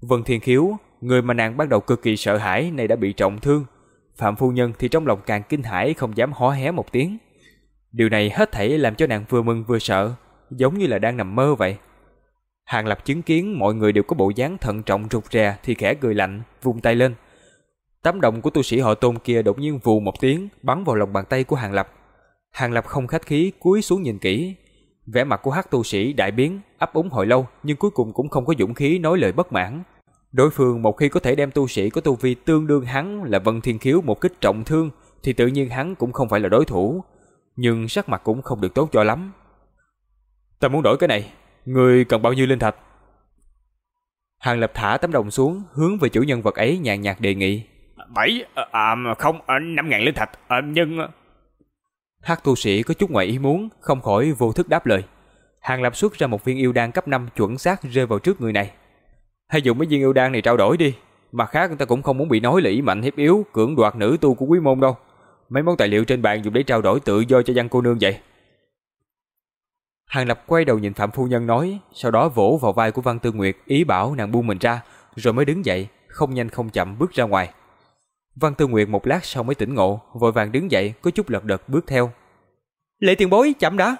Vân Thiên Khiếu, người mà nàng ban đầu cực kỳ sợ hãi này đã bị trọng thương, Phạm phu nhân thì trong lòng càng kinh hãi không dám hó hé một tiếng. Điều này hết thảy làm cho nàng vừa mừng vừa sợ, giống như là đang nằm mơ vậy. Hàng Lập chứng kiến mọi người đều có bộ dáng thận trọng rụt rè thì khẽ cười lạnh, vung tay lên. Tấm đồng của tu sĩ họ tôn kia đột nhiên vù một tiếng, bắn vào lòng bàn tay của Hàng Lập. Hàng Lập không khách khí cúi xuống nhìn kỹ. Vẻ mặt của hắc tu sĩ đại biến, ấp úng hồi lâu nhưng cuối cùng cũng không có dũng khí nói lời bất mãn. Đối phương một khi có thể đem tu sĩ có tu vi tương đương hắn là Vân Thiên Khiếu một kích trọng thương thì tự nhiên hắn cũng không phải là đối thủ. Nhưng sắc mặt cũng không được tốt cho lắm. Ta muốn đổi cái này, người cần bao nhiêu linh thạch? Hàng Lập thả tấm đồng xuống, hướng về chủ nhân vật ấy nhàn nhạt đề nghị. Bảy à, à không à, năm ngàn linh thạch à, nhưng hắc tu sĩ có chút ngoài ý muốn không khỏi vô thức đáp lời. Hàng lập xuất ra một viên yêu đan cấp 5 chuẩn xác rơi vào trước người này. Hay dùng mấy viên yêu đan này trao đổi đi mặt khác ta cũng không muốn bị nói là ý mạnh hiếp yếu cưỡng đoạt nữ tu của quý môn đâu. Mấy món tài liệu trên bàn dùng để trao đổi tự do cho văn cô nương vậy hàng lập quay đầu nhìn phạm phu nhân nói sau đó vỗ vào vai của văn tư nguyệt ý bảo nàng buông mình ra rồi mới đứng dậy không nhanh không chậm bước ra ngoài Văn Tư Nguyệt một lát sau mới tỉnh ngộ, vội vàng đứng dậy, có chút lật đật bước theo. Lệ tiền bối, chậm đã.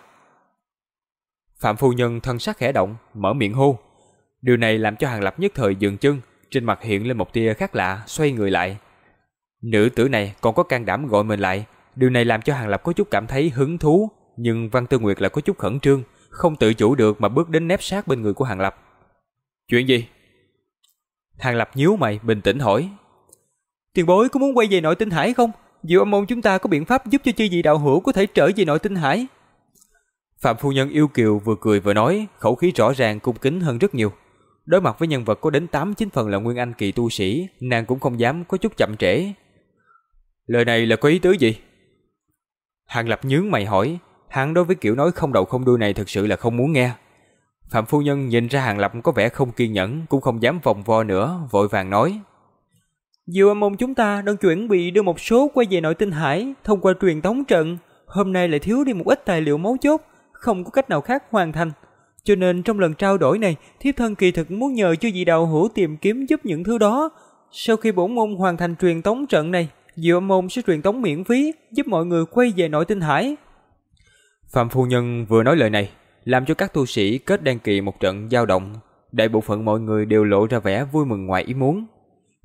Phạm phu nhân thân sắc khẽ động, mở miệng hô. Điều này làm cho Hàng Lập nhất thời dừng chân, trên mặt hiện lên một tia khác lạ, xoay người lại. Nữ tử này còn có can đảm gọi mình lại, điều này làm cho Hàng Lập có chút cảm thấy hứng thú, nhưng Văn Tư Nguyệt lại có chút khẩn trương, không tự chủ được mà bước đến nép sát bên người của Hàng Lập. Chuyện gì? Hàng Lập nhíu mày, bình tĩnh hỏi, Tiền bối có muốn quay về nội tinh hải không? Diệu âm môn chúng ta có biện pháp giúp cho chư vị đạo hữu có thể trở về nội tinh hải. Phạm phu nhân yêu kiều vừa cười vừa nói, khẩu khí rõ ràng cung kính hơn rất nhiều. Đối mặt với nhân vật có đến 8 9 phần là nguyên anh kỳ tu sĩ, nàng cũng không dám có chút chậm trễ. Lời này là có ý tứ gì? Hàng Lập nhướng mày hỏi, hắn đối với kiểu nói không đầu không đuôi này thực sự là không muốn nghe. Phạm phu nhân nhìn ra Hàng Lập có vẻ không kiên nhẫn, cũng không dám vòng vo nữa, vội vàng nói: Diệu âm môn chúng ta đang chuẩn bị đưa một số quay về nội tinh hải thông qua truyền tống trận. Hôm nay lại thiếu đi một ít tài liệu mấu chốt, không có cách nào khác hoàn thành. Cho nên trong lần trao đổi này, thiếp thân kỳ thực muốn nhờ chư vị đạo hữu tìm kiếm giúp những thứ đó. Sau khi bổn môn hoàn thành truyền tống trận này, Diệu âm môn sẽ truyền tống miễn phí, giúp mọi người quay về nội tinh hải. Phạm phu nhân vừa nói lời này, làm cho các tu sĩ kết đan kỳ một trận dao động. Đại bộ phận mọi người đều lộ ra vẻ vui mừng ngoài ý muốn.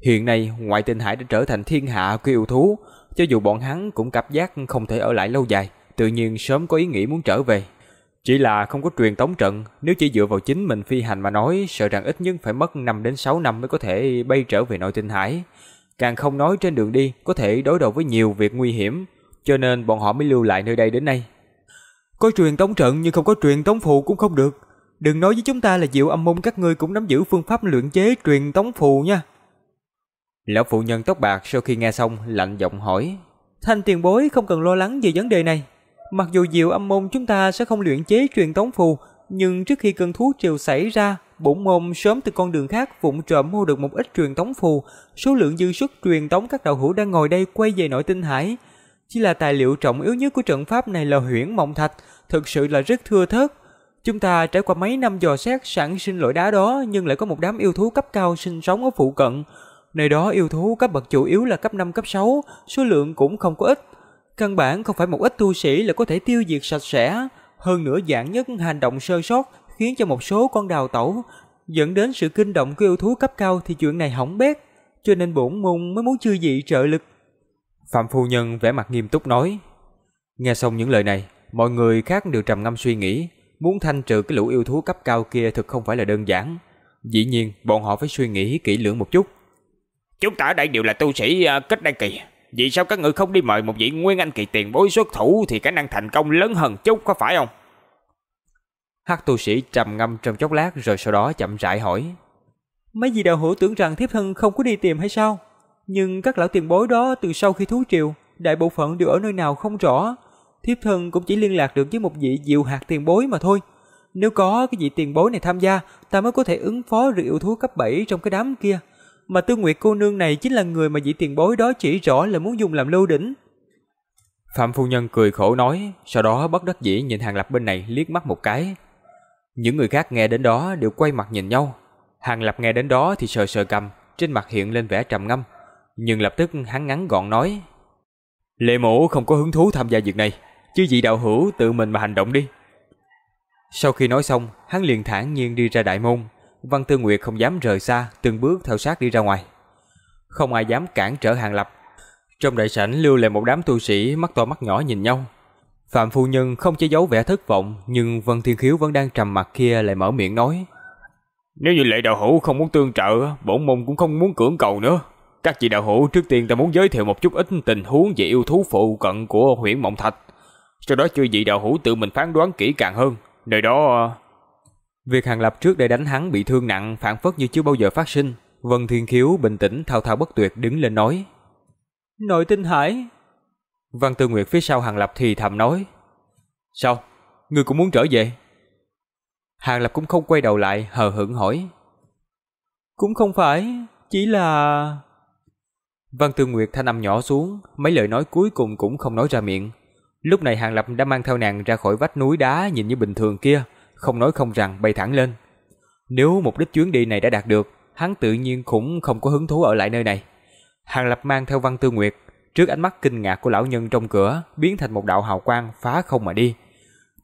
Hiện nay, ngoại tinh hải đã trở thành thiên hạ của yêu thú, cho dù bọn hắn cũng cảm giác không thể ở lại lâu dài, tự nhiên sớm có ý nghĩ muốn trở về. Chỉ là không có truyền tống trận, nếu chỉ dựa vào chính mình phi hành mà nói, sợ rằng ít nhất phải mất 5 đến 6 năm mới có thể bay trở về nội tinh hải. Càng không nói trên đường đi có thể đối đầu với nhiều việc nguy hiểm, cho nên bọn họ mới lưu lại nơi đây đến nay. Có truyền tống trận nhưng không có truyền tống phù cũng không được. Đừng nói với chúng ta là diệu âm môn các ngươi cũng nắm giữ phương pháp luyện chế truyền tống phù nha. Lão phụ nhân tóc bạc sau khi nghe xong lạnh giọng hỏi. Thanh tiền bối không cần lo lắng về vấn đề này. Mặc dù diệu âm môn chúng ta sẽ không luyện chế truyền tống phù, nhưng trước khi cơn thú triều xảy ra, bổn môn sớm từ con đường khác vụng trộm mua được một ít truyền tống phù, số lượng dư sức truyền tống các đạo hữu đang ngồi đây quay về nội tinh hải. Chỉ là tài liệu trọng yếu nhất của trận pháp này là huyễn mộng thạch, thực sự là rất thưa thớt. Chúng ta trải qua mấy năm dò xét sản sinh loại đá đó nhưng lại có một đám yêu thú cấp cao sinh sống ở phụ cận. Nơi đó yêu thú cấp bậc chủ yếu là cấp 5 cấp 6, số lượng cũng không có ít. Căn bản không phải một ít tu sĩ là có thể tiêu diệt sạch sẽ. Hơn nữa dạng nhất hành động sơ sót khiến cho một số con đào tẩu, dẫn đến sự kinh động của yêu thú cấp cao thì chuyện này hỏng bét. Cho nên bổn môn mới muốn chư dị trợ lực. Phạm phu nhân vẻ mặt nghiêm túc nói. Nghe xong những lời này, mọi người khác đều trầm ngâm suy nghĩ, muốn thanh trừ cái lũ yêu thú cấp cao kia thực không phải là đơn giản. Dĩ nhiên, bọn họ phải suy nghĩ kỹ lưỡng một chút. Chúng ta ở đây đều là tu sĩ uh, kết đăng kỳ. Vì sao các người không đi mời một vị nguyên anh kỳ tiền bối xuất thủ thì khả năng thành công lớn hơn chút có phải không? Hắc tu sĩ trầm ngâm trong chốc lát rồi sau đó chậm rãi hỏi. Mấy vị đạo hữu tưởng rằng thiếp thân không có đi tìm hay sao? Nhưng các lão tiền bối đó từ sau khi thú triều, đại bộ phận đều ở nơi nào không rõ. Thiếp thân cũng chỉ liên lạc được với một vị diệu hạt tiền bối mà thôi. Nếu có cái vị tiền bối này tham gia, ta mới có thể ứng phó được yêu thú cấp 7 trong cái đám kia. Mà Tư Nguyệt cô nương này chính là người mà vị tiền bối đó chỉ rõ là muốn dùng làm lưu đỉnh. Phạm phu nhân cười khổ nói, sau đó bất đắc dĩ nhìn Hàng Lập bên này liếc mắt một cái. Những người khác nghe đến đó đều quay mặt nhìn nhau. Hàng Lập nghe đến đó thì sờ sờ cầm, trên mặt hiện lên vẻ trầm ngâm. Nhưng lập tức hắn ngắn gọn nói. Lệ mổ không có hứng thú tham gia việc này, chứ vị đạo hữu tự mình mà hành động đi. Sau khi nói xong, hắn liền thản nhiên đi ra đại môn. Văn Tư Nguyệt không dám rời xa, từng bước theo sát đi ra ngoài. Không ai dám cản trở Hàng Lập. Trong đại sảnh lưu lại một đám tu sĩ mắt to mắt nhỏ nhìn nhau. Phạm phu nhân không che giấu vẻ thất vọng, nhưng Vân Thiên Khiếu vẫn đang trầm mặt kia lại mở miệng nói: "Nếu như Lệ đạo hữu không muốn tương trợ, bổn môn cũng không muốn cưỡng cầu nữa. Các vị đạo hữu trước tiên ta muốn giới thiệu một chút ít tình huống về yêu thú phụ cận của huyện Mộng Thạch, sau đó chư vị đạo hữu tự mình phán đoán kỹ càng hơn, nơi đó Việc Hàng Lập trước đây đánh hắn bị thương nặng phản phất như chưa bao giờ phát sinh. Vân Thiên Khiếu bình tĩnh thao thao bất tuyệt đứng lên nói. Nội tinh hải. Văn Tư Nguyệt phía sau Hàng Lập thì thầm nói. Sao? Ngươi cũng muốn trở về? Hàng Lập cũng không quay đầu lại hờ hững hỏi. Cũng không phải, chỉ là... Văn Tư Nguyệt thanh âm nhỏ xuống, mấy lời nói cuối cùng cũng không nói ra miệng. Lúc này Hàng Lập đã mang theo nàng ra khỏi vách núi đá nhìn như bình thường kia, không nói không rằng bay thẳng lên. Nếu mục đích chuyến đi này đã đạt được, hắn tự nhiên cũng không có hứng thú ở lại nơi này. Hàng Lập mang theo Văn Tư Nguyệt, trước ánh mắt kinh ngạc của lão nhân trong cửa, biến thành một đạo hào quang phá không mà đi.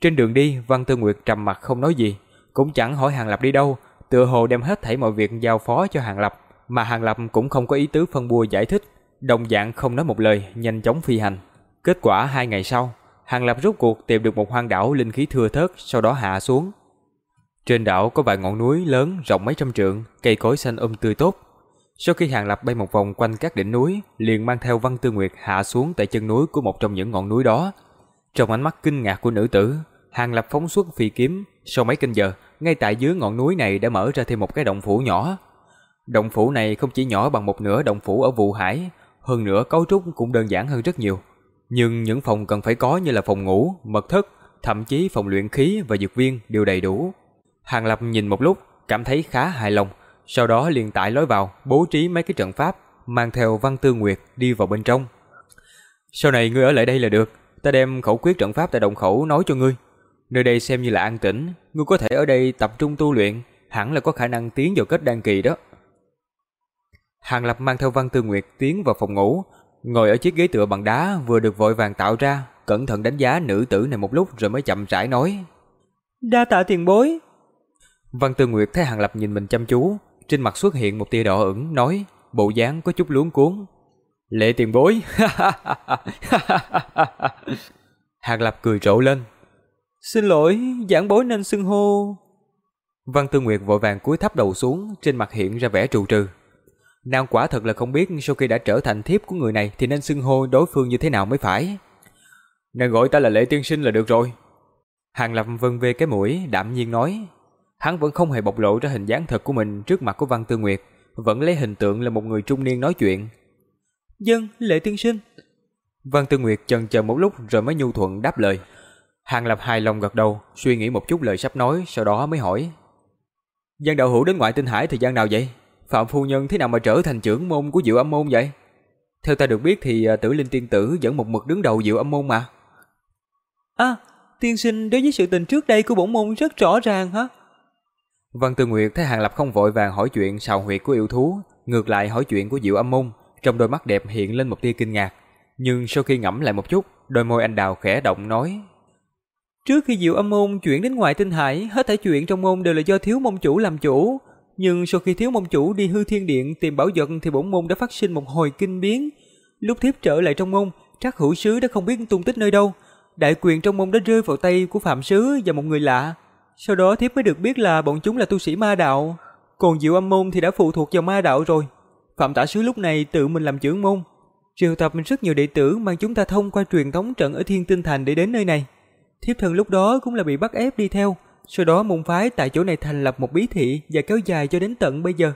Trên đường đi, Văn Tư Nguyệt trầm mặt không nói gì, cũng chẳng hỏi Hàng Lập đi đâu, tựa hồ đem hết thảy mọi việc giao phó cho Hàng Lập, mà Hàng Lập cũng không có ý tứ phân bua giải thích, đồng dạng không nói một lời, nhanh chóng phi hành. Kết quả hai ngày sau, Hàng Lập rốt cuộc tìm được một hoang đảo linh khí thưa thớt, sau đó hạ xuống. Trên đảo có vài ngọn núi lớn rộng mấy trăm trượng, cây cối xanh um tươi tốt. Sau khi Hàng Lập bay một vòng quanh các đỉnh núi, liền mang theo Văn Tư Nguyệt hạ xuống tại chân núi của một trong những ngọn núi đó. Trong ánh mắt kinh ngạc của nữ tử, Hàng Lập phóng xuất phi kiếm, sau mấy canh giờ, ngay tại dưới ngọn núi này đã mở ra thêm một cái động phủ nhỏ. Động phủ này không chỉ nhỏ bằng một nửa động phủ ở vụ hải, hơn nữa cấu trúc cũng đơn giản hơn rất nhiều. Nhưng những phòng cần phải có như là phòng ngủ, mật thất, thậm chí phòng luyện khí và dược viên đều đầy đủ. Hàng Lập nhìn một lúc, cảm thấy khá hài lòng, sau đó liền tải lối vào, bố trí mấy cái trận pháp, mang theo Văn Tư Nguyệt đi vào bên trong. Sau này ngươi ở lại đây là được, ta đem khẩu quyết trận pháp tại động khẩu nói cho ngươi. Nơi đây xem như là an tĩnh, ngươi có thể ở đây tập trung tu luyện, hẳn là có khả năng tiến vào kết đan kỳ đó. Hàng Lập mang theo Văn Tư Nguyệt tiến vào phòng ngủ, ngồi ở chiếc ghế tựa bằng đá vừa được vội vàng tạo ra, cẩn thận đánh giá nữ tử này một lúc rồi mới chậm rãi nói: "Đa tạ tiền bối." Văn Tư Nguyệt thấy Hàng Lập nhìn mình chăm chú, trên mặt xuất hiện một tia đỏ ửng, nói, bộ dáng có chút luống cuốn. Lệ tiền bối. Hàng Lập cười rộ lên. Xin lỗi, giảng bối nên xưng hô. Văn Tư Nguyệt vội vàng cúi thấp đầu xuống, trên mặt hiện ra vẻ trù trừ. Nàng quả thật là không biết sau khi đã trở thành thiếp của người này thì nên xưng hô đối phương như thế nào mới phải. Nàng gọi ta là Lệ Tiên Sinh là được rồi. Hàng Lập vân về cái mũi, đạm nhiên nói. Hắn vẫn không hề bộc lộ ra hình dáng thật của mình trước mặt của Văn Tư Nguyệt, vẫn lấy hình tượng là một người trung niên nói chuyện. Dân, Lệ Tiên Sinh. Văn Tư Nguyệt chần chờ một lúc rồi mới nhu thuận đáp lời. Hàng Lập hài lòng gật đầu, suy nghĩ một chút lời sắp nói, sau đó mới hỏi. Giang đạo hữu đến ngoại tinh hải thời gian nào vậy? Phạm phu nhân thế nào mà trở thành trưởng môn của Diệu Âm môn vậy? Theo ta được biết thì à, tử linh tiên tử vẫn một mực đứng đầu diệu âm môn mà. À, tiên sinh đối với sự tình trước đây của bổn môn rất rõ ràng hả? Văn Tư Nguyệt thấy Hàng Lập không vội vàng hỏi chuyện sào huyệt của yêu thú, ngược lại hỏi chuyện của Diệu Âm Môn, trong đôi mắt đẹp hiện lên một tia kinh ngạc. Nhưng sau khi ngẫm lại một chút, đôi môi anh đào khẽ động nói: Trước khi Diệu Âm Môn chuyển đến ngoài tinh hải, hết thảy chuyện trong môn đều là do thiếu môn chủ làm chủ. Nhưng sau khi thiếu môn chủ đi hư thiên điện tìm bảo vật thì bổn môn đã phát sinh một hồi kinh biến. Lúc thiếp trở lại trong môn, trác hữu sứ đã không biết tung tích nơi đâu. Đại quyền trong môn đã rơi vào tay của phạm sứ và một người lạ. Sau đó thiếp mới được biết là bọn chúng là tu sĩ ma đạo. Còn Diệu Âm Môn thì đã phụ thuộc vào ma đạo rồi. Phạm tả sứ lúc này tự mình làm trưởng môn. Triệu tập rất nhiều đệ tử mang chúng ta thông qua truyền thống trận ở Thiên Tinh Thành để đến nơi này. Thiếp thần lúc đó cũng là bị bắt ép đi theo. Sau đó môn phái tại chỗ này thành lập một bí thị và kéo dài cho đến tận bây giờ.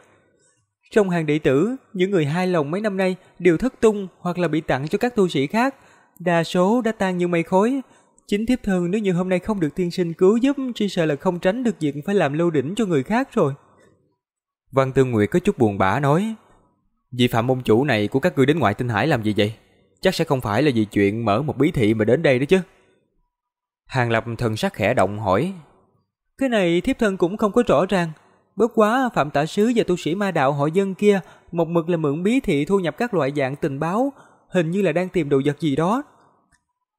Trong hàng đệ tử, những người hai lòng mấy năm nay đều thất tung hoặc là bị tặng cho các tu sĩ khác. Đa số đã tan như mây khói. Chính thiếp thường nếu như hôm nay không được tiên sinh cứu giúp, chỉ sợ là không tránh được việc phải làm lâu đỉnh cho người khác rồi. Văn Tương Nguyệt có chút buồn bã nói, Vị phạm môn chủ này của các ngươi đến ngoại tinh hải làm gì vậy? Chắc sẽ không phải là vì chuyện mở một bí thị mà đến đây đó chứ. Hàng Lập thần sắc khẽ động hỏi, cái này thiếp thân cũng không có rõ ràng. Bất quá phạm tả sứ và tu sĩ ma đạo hội dân kia một mực là mượn bí thị thu nhập các loại dạng tình báo, hình như là đang tìm đồ vật gì đó.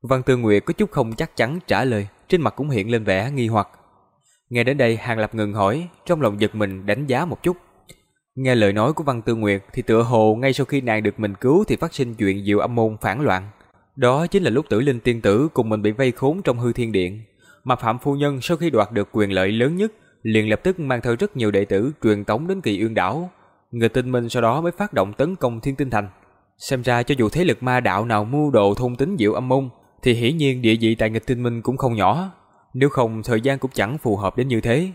Văn Tư Nguyệt có chút không chắc chắn trả lời, trên mặt cũng hiện lên vẻ nghi hoặc. Nghe đến đây Hàng Lập ngừng hỏi, trong lòng giật mình đánh giá một chút. Nghe lời nói của Văn Tư Nguyệt thì tựa hồ ngay sau khi nàng được mình cứu thì phát sinh chuyện diệu âm môn phản loạn. Đó chính là lúc tử linh tiên tử cùng mình bị vây khốn trong hư thiên điện. Mà Phạm Phu Nhân sau khi đoạt được quyền lợi lớn nhất, liền lập tức mang theo rất nhiều đệ tử truyền tống đến kỳ uyên đảo. Người tinh minh sau đó mới phát động tấn công thiên tinh thành. Xem ra cho dù thế lực ma đạo nào mưu đồ thôn tính diệu âm môn, thì hiển nhiên địa vị tại nghịch tinh minh cũng không nhỏ. Nếu không thời gian cũng chẳng phù hợp đến như thế.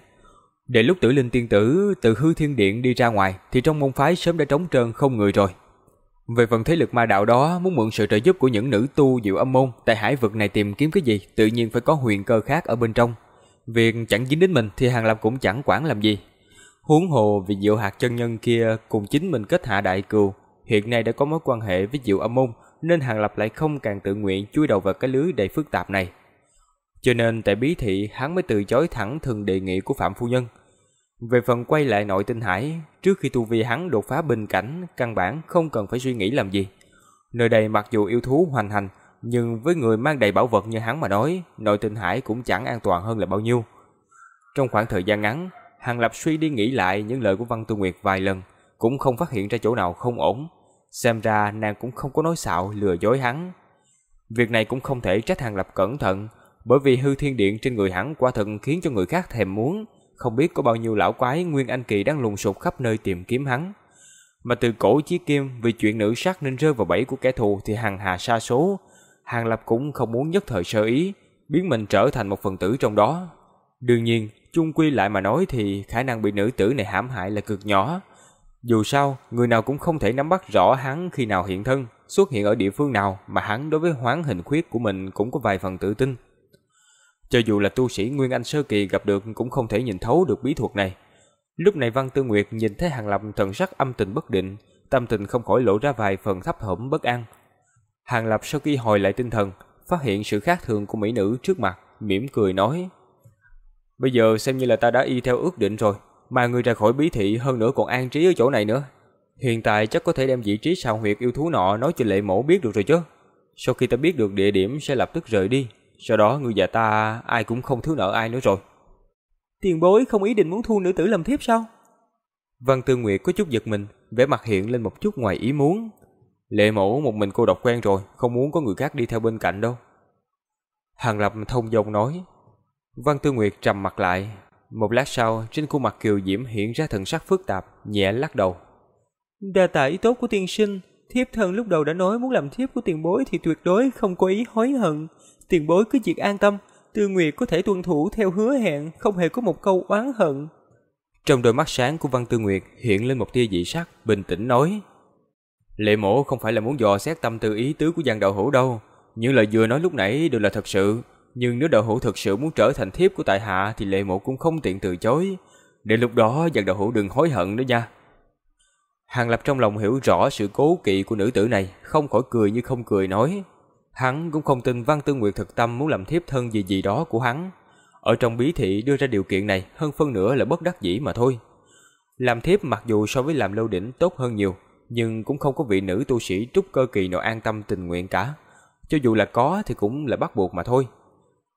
Để lúc tử linh tiên tử từ hư thiên điện đi ra ngoài thì trong môn phái sớm đã trống trơn không người rồi. Về phần thế lực ma đạo đó, muốn mượn sự trợ giúp của những nữ tu diệu âm môn tại hải vực này tìm kiếm cái gì, tự nhiên phải có huyền cơ khác ở bên trong. Việc chẳng dính đến mình thì Hàng Lập cũng chẳng quản làm gì. Huống hồ vì diệu hạt chân nhân kia cùng chính mình kết hạ đại cừu, hiện nay đã có mối quan hệ với diệu âm môn, nên Hàng Lập lại không càng tự nguyện chui đầu vào cái lưới đầy phức tạp này. Cho nên tại bí thị, hắn mới từ chối thẳng thường đề nghị của Phạm Phu Nhân. Về phần quay lại nội tinh hải, trước khi tu vi hắn đột phá bình cảnh, căn bản không cần phải suy nghĩ làm gì. Nơi đây mặc dù yêu thú hoành hành, nhưng với người mang đầy bảo vật như hắn mà nói, nội tinh hải cũng chẳng an toàn hơn là bao nhiêu. Trong khoảng thời gian ngắn, Hàng Lập suy đi nghĩ lại những lời của Văn Tu Nguyệt vài lần, cũng không phát hiện ra chỗ nào không ổn. Xem ra nàng cũng không có nói xạo lừa dối hắn. Việc này cũng không thể trách Hàng Lập cẩn thận, bởi vì hư thiên điện trên người hắn quả thật khiến cho người khác thèm muốn, không biết có bao nhiêu lão quái Nguyên Anh Kỳ đang lùng sục khắp nơi tìm kiếm hắn. Mà từ cổ chí kim vì chuyện nữ sắc nên rơi vào bẫy của kẻ thù thì hàng hà sa số. Hàng Lập cũng không muốn nhất thời sơ ý, biến mình trở thành một phần tử trong đó. Đương nhiên, chung quy lại mà nói thì khả năng bị nữ tử này hãm hại là cực nhỏ. Dù sao, người nào cũng không thể nắm bắt rõ hắn khi nào hiện thân, xuất hiện ở địa phương nào mà hắn đối với hoán hình khuyết của mình cũng có vài phần tự tin. Cho dù là tu sĩ Nguyên Anh Sơ Kỳ gặp được cũng không thể nhìn thấu được bí thuật này. Lúc này Văn Tư Nguyệt nhìn thấy Hàng Lập thần sắc âm tình bất định, tâm tình không khỏi lộ ra vài phần thấp thỏm bất an. Hàng Lập sau khi hồi lại tinh thần, phát hiện sự khác thường của mỹ nữ trước mặt, mỉm cười nói: "Bây giờ xem như là ta đã y theo ước định rồi, mà người ra khỏi bí thị hơn nữa còn an trí ở chỗ này nữa. Hiện tại chắc có thể đem vị trí sao huyệt yêu thú nọ nói cho Lệ mẫu biết được rồi chứ. Sau khi ta biết được địa điểm sẽ lập tức rời đi, sau đó người và ta ai cũng không thiếu nợ ai nữa rồi. Tiền bối không ý định muốn thu nữ tử làm thiếp sao? Văn Tư Nguyệt có chút giật mình, vẻ mặt hiện lên một chút ngoài ý muốn. Lệ mẫu một mình cô độc quen rồi, không muốn có người khác đi theo bên cạnh đâu. Hàng Lập thông dong nói. Văn Tư Nguyệt trầm mặt lại. Một lát sau, trên khuôn mặt kiều diễm hiện ra thần sắc phức tạp, nhẹ lắc đầu. Đa tạ ý tốt của tiên sinh, thiếp thân lúc đầu đã nói muốn làm thiếp của tiền bối thì tuyệt đối không có ý hối hận. Tiền bối cứ việc an tâm, Tư Nguyệt có thể tuân thủ theo hứa hẹn, không hề có một câu oán hận. Trong đôi mắt sáng của Văn Tư Nguyệt hiện lên một tia dị sắc, bình tĩnh nói. Lệ mổ không phải là muốn dò xét tâm tư ý tứ của Giang Đạo Hữu đâu. Những lời vừa nói lúc nãy đều là thật sự. Nhưng nếu Đạo Hữu thật sự muốn trở thành thiếp của tại hạ thì Lệ mổ cũng không tiện từ chối. Để lúc đó Giang Đạo Hữu đừng hối hận nữa nha. Hàng Lập trong lòng hiểu rõ sự cố kỵ của nữ tử này, không khỏi cười như không cười nói. Hắn cũng không tin Văn Tư Nguyệt thực tâm muốn làm thiếp thân gì gì đó của hắn. Ở trong bí thị đưa ra điều kiện này hơn phân nửa là bất đắc dĩ mà thôi. Làm thiếp mặc dù so với làm lâu đỉnh tốt hơn nhiều, nhưng cũng không có vị nữ tu sĩ trúc cơ kỳ nào an tâm tình nguyện cả. Cho dù là có thì cũng là bắt buộc mà thôi.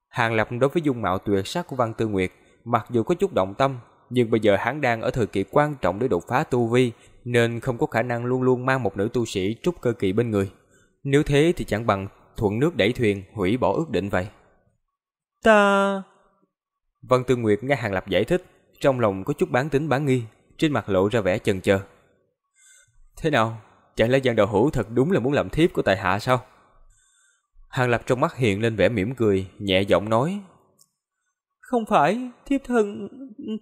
Hàng Lập đối với dung mạo tuyệt sắc của Văn Tư Nguyệt, mặc dù có chút động tâm, nhưng bây giờ hắn đang ở thời kỳ quan trọng để đột phá tu vi, nên không có khả năng luôn luôn mang một nữ tu sĩ trúc cơ kỳ bên người. Nếu thế thì chẳng bằng thuận nước đẩy thuyền, hủy bỏ ước định vậy. Ta... Văn Tư Nguyệt nghe Hàng Lập giải thích, trong lòng có chút bán tính bán nghi, trên mặt lộ ra vẻ chần chờ. Thế nào? Chẳng lẽ Giang Đạo Hữu thật đúng là muốn làm thiếp của tài hạ sao? Hàng Lập trong mắt hiện lên vẻ mỉm cười, nhẹ giọng nói. Không phải, thiếp thân...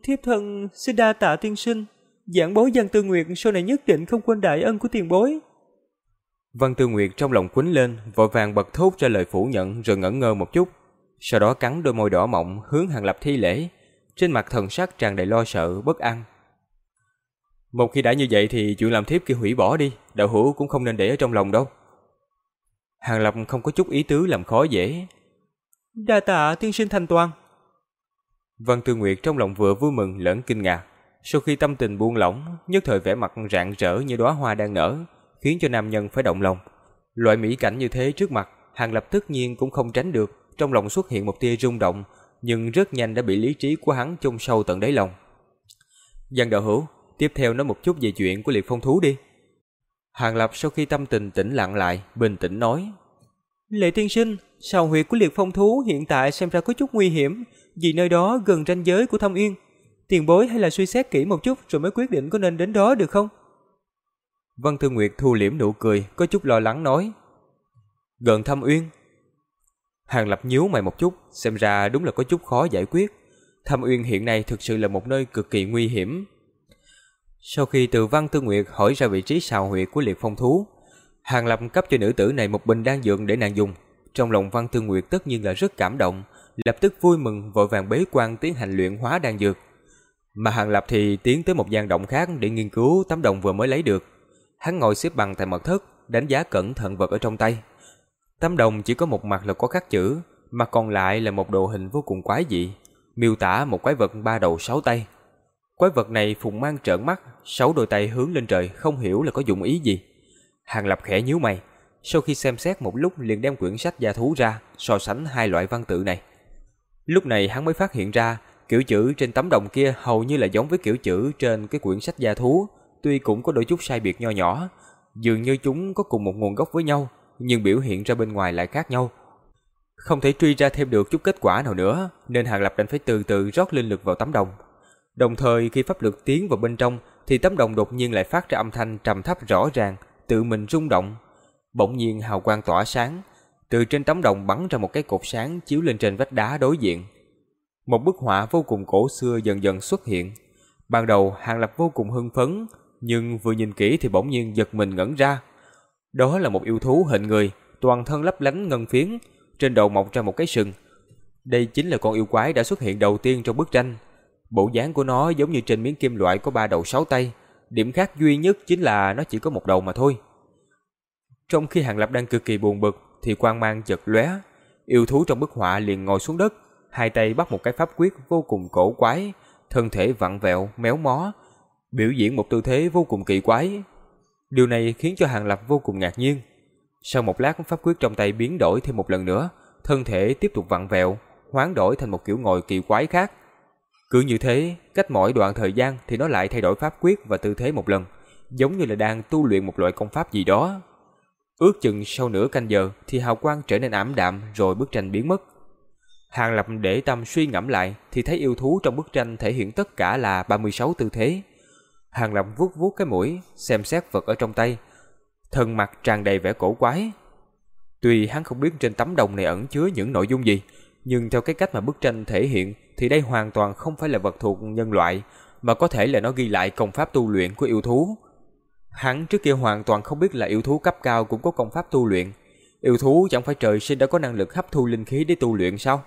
thiếp thân xin đa tạ tiên sinh. Giảng bối Giang Tư Nguyệt sau này nhất định không quên đại ân của tiền bối. Văn Tư Nguyệt trong lòng quýnh lên, vội vàng bật thốt ra lời phủ nhận rồi ngẩn ngơ một chút. Sau đó cắn đôi môi đỏ mọng hướng Hàng Lập thi lễ. Trên mặt thần sắc tràn đầy lo sợ, bất an. Một khi đã như vậy thì chuyện làm thiếp kia hủy bỏ đi, đạo hữu cũng không nên để ở trong lòng đâu. Hàng Lập không có chút ý tứ làm khó dễ. Đa tạ tiên sinh thành toàn. Văn Tư Nguyệt trong lòng vừa vui mừng lẫn kinh ngạc. Sau khi tâm tình buông lỏng, nhất thời vẻ mặt rạng rỡ như đóa hoa đang nở, khiến cho nam nhân phải động lòng. Loại mỹ cảnh như thế trước mặt, Hàng Lập tất nhiên cũng không tránh được, trong lòng xuất hiện một tia rung động, nhưng rất nhanh đã bị lý trí của hắn chôn sâu tận đáy lòng. Giang đạo hữu, tiếp theo nói một chút về chuyện của liệt phong thú đi. Hàng Lập sau khi tâm tình tĩnh lặng lại, bình tĩnh nói. Lệ tiên sinh, sào huyệt của liệt phong thú hiện tại xem ra có chút nguy hiểm, vì nơi đó gần ranh giới của thâm yên Tiền bối hay là suy xét kỹ một chút rồi mới quyết định có nên đến đó được không? Văn Thư Nguyệt thu liễm nụ cười, có chút lo lắng nói. Gần thâm uyên. Hàng Lập nhíu mày một chút, xem ra đúng là có chút khó giải quyết. Thâm uyên hiện nay thực sự là một nơi cực kỳ nguy hiểm. Sau khi từ Văn thư Nguyệt hỏi ra vị trí sào huyệt của liệt phong thú, Hàng Lập cấp cho nữ tử này một bình đan dược để nàng dùng. Trong lòng Văn thư Nguyệt tất nhiên là rất cảm động, lập tức vui mừng vội vàng bế quan tiến hành luyện hóa đan dược. Mà Hàng Lập thì tiến tới một gian động khác để nghiên cứu tấm đồng vừa mới lấy được. Hắn ngồi xếp bằng tại mật thất, đánh giá cẩn thận vật ở trong tay. Tấm đồng chỉ có một mặt là có khắc chữ, mặt còn lại là một đồ hình vô cùng quái dị, miêu tả một quái vật ba đầu sáu tay. Quái vật này phùng mang trợn mắt, sáu đôi tay hướng lên trời không hiểu là có dụng ý gì. Hàng Lập khẽ nhíu mày, sau khi xem xét một lúc liền đem quyển sách gia thú ra, so sánh hai loại văn tự này. Lúc này hắn mới phát hiện ra, kiểu chữ trên tấm đồng kia hầu như là giống với kiểu chữ trên cái quyển sách gia thú, tuy cũng có đôi chút sai biệt nho nhỏ, dường như chúng có cùng một nguồn gốc với nhau, nhưng biểu hiện ra bên ngoài lại khác nhau. Không thể truy ra thêm được chút kết quả nào nữa, nên Hàng Lập đành phải từ từ rót linh lực vào tấm đồng. Đồng thời khi pháp lực tiến vào bên trong thì tấm đồng đột nhiên lại phát ra âm thanh trầm thấp rõ ràng, tự mình rung động. Bỗng nhiên hào quang tỏa sáng, từ trên tấm đồng bắn ra một cái cột sáng chiếu lên trên vách đá đối diện. Một bức họa vô cùng cổ xưa dần dần xuất hiện. Ban đầu Hàng Lập vô cùng hưng phấn, nhưng vừa nhìn kỹ thì bỗng nhiên giật mình ngẩn ra. Đó là một yêu thú hình người, toàn thân lấp lánh ngân phiến, trên đầu mọc ra một cái sừng. Đây chính là con yêu quái đã xuất hiện đầu tiên trong bức tranh. Bộ dáng của nó giống như trên miếng kim loại có ba đầu sáu tay, điểm khác duy nhất chính là nó chỉ có một đầu mà thôi. Trong khi Hàng Lập đang cực kỳ buồn bực thì quang mang chợt lóe, yêu thú trong bức họa liền ngồi xuống đất, hai tay bắt một cái pháp quyết vô cùng cổ quái, thân thể vặn vẹo, méo mó, biểu diễn một tư thế vô cùng kỳ quái. Điều này khiến cho Hàng Lập vô cùng ngạc nhiên. Sau một lát pháp quyết trong tay biến đổi thêm một lần nữa, thân thể tiếp tục vặn vẹo, hoán đổi thành một kiểu ngồi kỳ quái khác. Cứ như thế, cách mỗi đoạn thời gian thì nó lại thay đổi pháp quyết và tư thế một lần, giống như là đang tu luyện một loại công pháp gì đó. Ước chừng sau nửa canh giờ thì hào quang trở nên ảm đạm rồi bức tranh biến mất. Hàng Lập để tâm suy ngẫm lại thì thấy yêu thú trong bức tranh thể hiện tất cả là 36 tư thế. Hàng Lập vuốt vuốt cái mũi, xem xét vật ở trong tay. Thân mặt tràn đầy vẻ cổ quái. Tuy hắn không biết trên tấm đồng này ẩn chứa những nội dung gì, nhưng theo cái cách mà bức tranh thể hiện thì đây hoàn toàn không phải là vật thuộc nhân loại, mà có thể là nó ghi lại công pháp tu luyện của yêu thú. Hắn trước kia hoàn toàn không biết là yêu thú cấp cao cũng có công pháp tu luyện. Yêu thú chẳng phải trời sinh đã có năng lực hấp thu linh khí để tu luyện sao?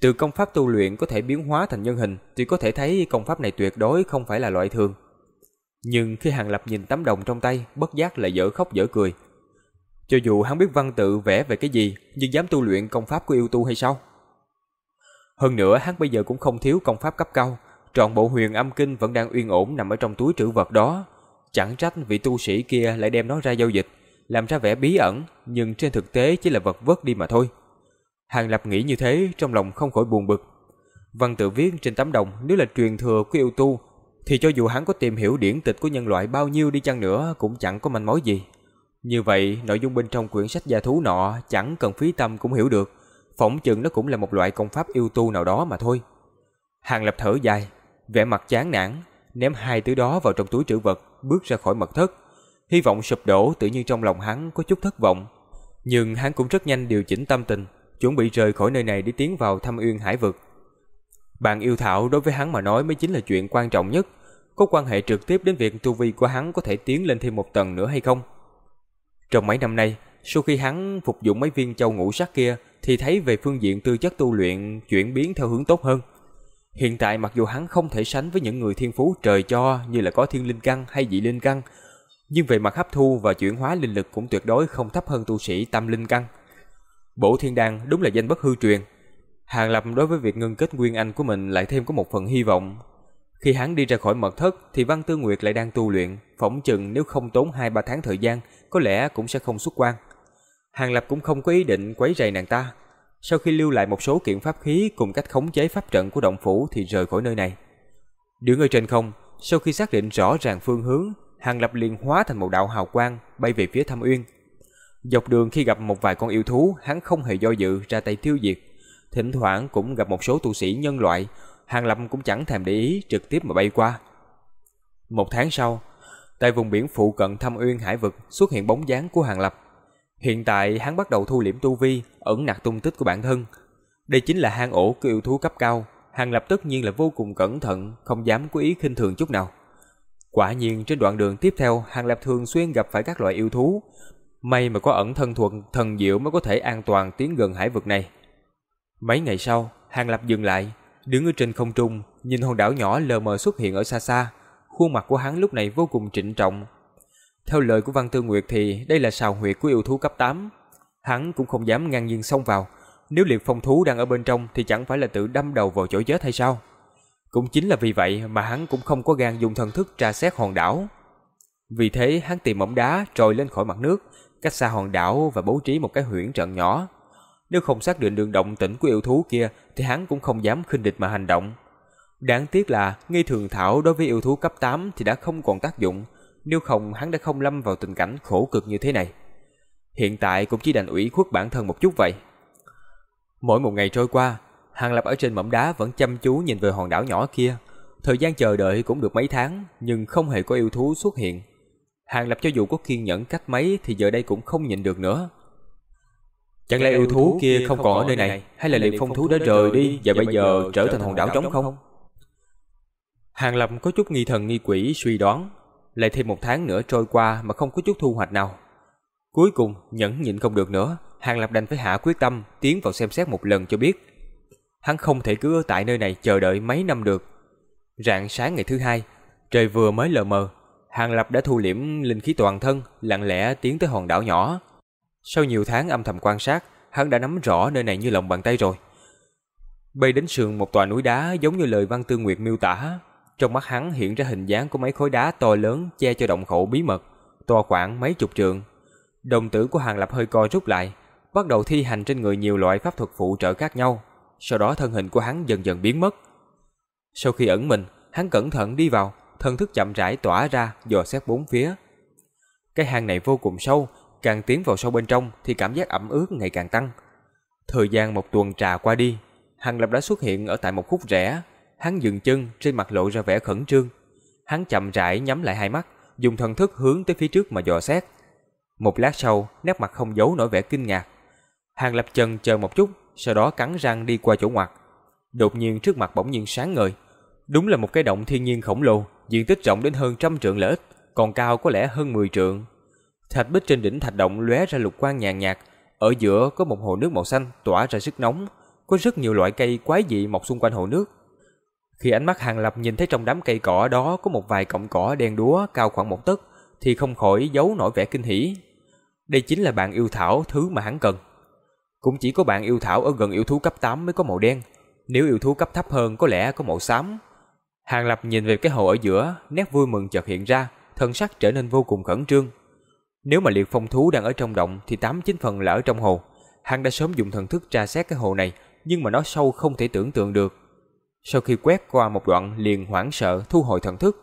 Từ công pháp tu luyện có thể biến hóa thành nhân hình thì có thể thấy công pháp này tuyệt đối không phải là loại thường. Nhưng khi Hàng Lập nhìn tấm đồng trong tay, bất giác lại dở khóc dở cười. Cho dù hắn biết văn tự vẽ về cái gì, nhưng dám tu luyện công pháp của yêu tu hay sao? Hơn nữa hắn bây giờ cũng không thiếu công pháp cấp cao, trọn bộ huyền âm kinh vẫn đang uyên ổn nằm ở trong túi trữ vật đó. Chẳng trách vị tu sĩ kia lại đem nó ra giao dịch, làm ra vẻ bí ẩn, nhưng trên thực tế chỉ là vật vớt đi mà thôi. Hàng Lập nghĩ như thế, trong lòng không khỏi buồn bực. Văn tự viết trên tấm đồng nếu là truyền thừa của yêu tu, thì cho dù hắn có tìm hiểu điển tịch của nhân loại bao nhiêu đi chăng nữa cũng chẳng có manh mối gì. Như vậy, nội dung bên trong quyển sách gia thú nọ chẳng cần phí tâm cũng hiểu được, phỏng chừng nó cũng là một loại công pháp yêu tu nào đó mà thôi. Hàng Lập thở dài, vẻ mặt chán nản, ném hai thứ đó vào trong túi trữ vật, bước ra khỏi mật thất. Hy vọng sụp đổ tự nhiên trong lòng hắn có chút thất vọng. Nhưng hắn cũng rất nhanh điều chỉnh tâm tình, chuẩn bị rời khỏi nơi này để tiến vào thăm uyên hải vực. Bạn yêu thảo đối với hắn mà nói mới chính là chuyện quan trọng nhất, có quan hệ trực tiếp đến việc tu vi của hắn có thể tiến lên thêm một tầng nữa hay không. Trong mấy năm nay, sau khi hắn phục dụng mấy viên châu ngũ sắc kia thì thấy về phương diện tư chất tu luyện chuyển biến theo hướng tốt hơn. Hiện tại mặc dù hắn không thể sánh với những người thiên phú trời cho như là có thiên linh căn hay dị linh căn, nhưng về mặt hấp thu và chuyển hóa linh lực cũng tuyệt đối không thấp hơn tu sĩ tâm linh căn. Bổ Thiên Đan đúng là danh bất hư truyền. Hàng Lập đối với việc ngưng kết nguyên anh của mình lại thêm có một phần hy vọng. Khi hắn đi ra khỏi mật thất thì Văn Tư Nguyệt lại đang tu luyện, phỏng chừng nếu không tốn 2-3 tháng thời gian, có lẽ cũng sẽ không xuất quan. Hàng Lập cũng không có ý định quấy rầy nàng ta. Sau khi lưu lại một số kiện pháp khí cùng cách khống chế pháp trận của động phủ thì rời khỏi nơi này. Đứng ở trên không, sau khi xác định rõ ràng phương hướng, Hàng Lập liền hóa thành một đạo hào quang bay về phía Thâm Uyên. Dọc đường khi gặp một vài con yêu thú, hắn không hề do dự ra tay tiêu diệt. Thỉnh thoảng cũng gặp một số tu sĩ nhân loại, Hàng Lập cũng chẳng thèm để ý, trực tiếp mà bay qua. Một tháng sau, tại vùng biển phụ cận Thâm Uyên Hải vực xuất hiện bóng dáng của Hàng Lập. Hiện tại hắn bắt đầu thu liễm tu vi, ẩn nặc tung tích của bản thân. Đây chính là hang ổ của yêu thú cấp cao, Hàng Lập tất nhiên là vô cùng cẩn thận, không dám có ý khinh thường chút nào. Quả nhiên trên đoạn đường tiếp theo, Hàng Lập thường xuyên gặp phải các loại yêu thú. May mà có ẩn thân thuật thần diệu mới có thể an toàn tiến gần hải vực này. Mấy ngày sau, Hàng Lập dừng lại, đứng ở trên không trung, nhìn hòn đảo nhỏ lờ mờ xuất hiện ở xa xa. Khuôn mặt của hắn lúc này vô cùng trịnh trọng. Theo lời của Văn Tư Nguyệt thì đây là sào huyệt của yêu thú cấp 8. Hắn cũng không dám ngang nhiên xông vào. Nếu liệt phong thú đang ở bên trong thì chẳng phải là tự đâm đầu vào chỗ chết hay sao? Cũng chính là vì vậy mà hắn cũng không có gan dùng thần thức tra xét hòn đảo. Vì thế hắn tìm mỏng đá trồi lên khỏi mặt nước, cách xa hòn đảo và bố trí một cái huyễn trận nhỏ. Nếu không xác định đường động tĩnh của yêu thú kia thì hắn cũng không dám khinh địch mà hành động. Đáng tiếc là nghi thường thảo đối với yêu thú cấp 8 thì đã không còn tác dụng, nếu không hắn đã không lâm vào tình cảnh khổ cực như thế này. Hiện tại cũng chỉ đành ủy khuất bản thân một chút vậy. Mỗi một ngày trôi qua, Hàng Lập ở trên mỏm đá vẫn chăm chú nhìn về hòn đảo nhỏ kia. Thời gian chờ đợi cũng được mấy tháng, nhưng không hề có yêu thú xuất hiện. Hàng Lập cho dù có kiên nhẫn cách mấy thì giờ đây cũng không nhịn được nữa. Chẳng lẽ yêu thú kia không còn ở nơi này, hay là liệt phong thú đã rời đi và bây giờ trở thành hòn đảo trống không? Hàng Lập có chút nghi thần nghi quỷ suy đoán, lại thêm một tháng nữa trôi qua mà không có chút thu hoạch nào. Cuối cùng, nhẫn nhịn không được nữa, Hàng Lập đành phải hạ quyết tâm tiến vào xem xét một lần cho biết. Hắn không thể cứ ở tại nơi này chờ đợi mấy năm được. Rạng sáng ngày thứ hai, trời vừa mới lờ mờ, Hàng Lập đã thu liễm linh khí toàn thân, lặng lẽ tiến tới hòn đảo nhỏ. Sau nhiều tháng âm thầm quan sát, hắn đã nắm rõ nơi này như lòng bàn tay rồi. Bay đến sườn một tòa núi đá giống như lời Văn Tư Nguyệt miêu tả. Trong mắt hắn hiện ra hình dáng của mấy khối đá to lớn che cho động khẩu bí mật, to khoảng mấy chục trượng. Đồng tử của Hàng Lập hơi co rút lại, bắt đầu thi hành trên người nhiều loại pháp thuật phụ trợ khác nhau, sau đó thân hình của hắn dần dần biến mất. Sau khi ẩn mình, hắn cẩn thận đi vào, thân thức chậm rãi tỏa ra, dò xét bốn phía. Cái hang này vô cùng sâu, càng tiến vào sâu bên trong thì cảm giác ẩm ướt ngày càng tăng. Thời gian một tuần trà qua đi, Hàng Lập đã xuất hiện ở tại một khúc rẽ, hắn dừng chân, trên mặt lộ ra vẻ khẩn trương. Hắn chậm rãi nhắm lại hai mắt, dùng thần thức hướng tới phía trước mà dò xét. Một lát sau, nét mặt không giấu nổi vẻ kinh ngạc. Hàng Lập chân chờ một chút, sau đó cắn răng đi qua chỗ ngoặt. Đột nhiên trước mặt bỗng nhiên sáng ngời. Đúng là một cái động thiên nhiên khổng lồ, diện tích rộng đến hơn trăm trượng lỡ còn cao có lẽ hơn 10 trượng. Thạch bích trên đỉnh thạch động lóe ra lục quang nhàn nhạt, ở giữa có một hồ nước màu xanh tỏa ra sức nóng, có rất nhiều loại cây quái dị mọc xung quanh hồ nước. Khi ánh mắt Hàng Lập nhìn thấy trong đám cây cỏ đó có một vài cọng cỏ đen đúa cao khoảng một tấc, thì không khỏi giấu nổi vẻ kinh hỉ. Đây chính là bạn yêu thảo thứ mà hắn cần. Cũng chỉ có bạn yêu thảo ở gần yêu thú cấp 8 mới có màu đen, nếu yêu thú cấp thấp hơn có lẽ có màu xám. Hàng Lập nhìn về cái hồ ở giữa, nét vui mừng chợt hiện ra, thân sắc trở nên vô cùng khẩn trương. Nếu mà liệt phong thú đang ở trong động thì tám chín phần là ở trong hồ. Hắn đã sớm dùng thần thức tra xét cái hồ này, nhưng mà nó sâu không thể tưởng tượng được. Sau khi quét qua một đoạn liền hoảng sợ thu hồi thần thức.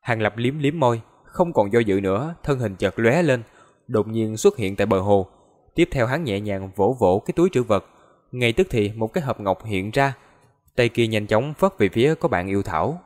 Hàng Lập liếm liếm môi, không còn do dự nữa, thân hình chợt lóe lên, đột nhiên xuất hiện tại bờ hồ. Tiếp theo hắn nhẹ nhàng vỗ vỗ cái túi trữ vật, ngay tức thì một cái hộp ngọc hiện ra. Tay kia nhanh chóng phất về phía có bạn yêu thảo.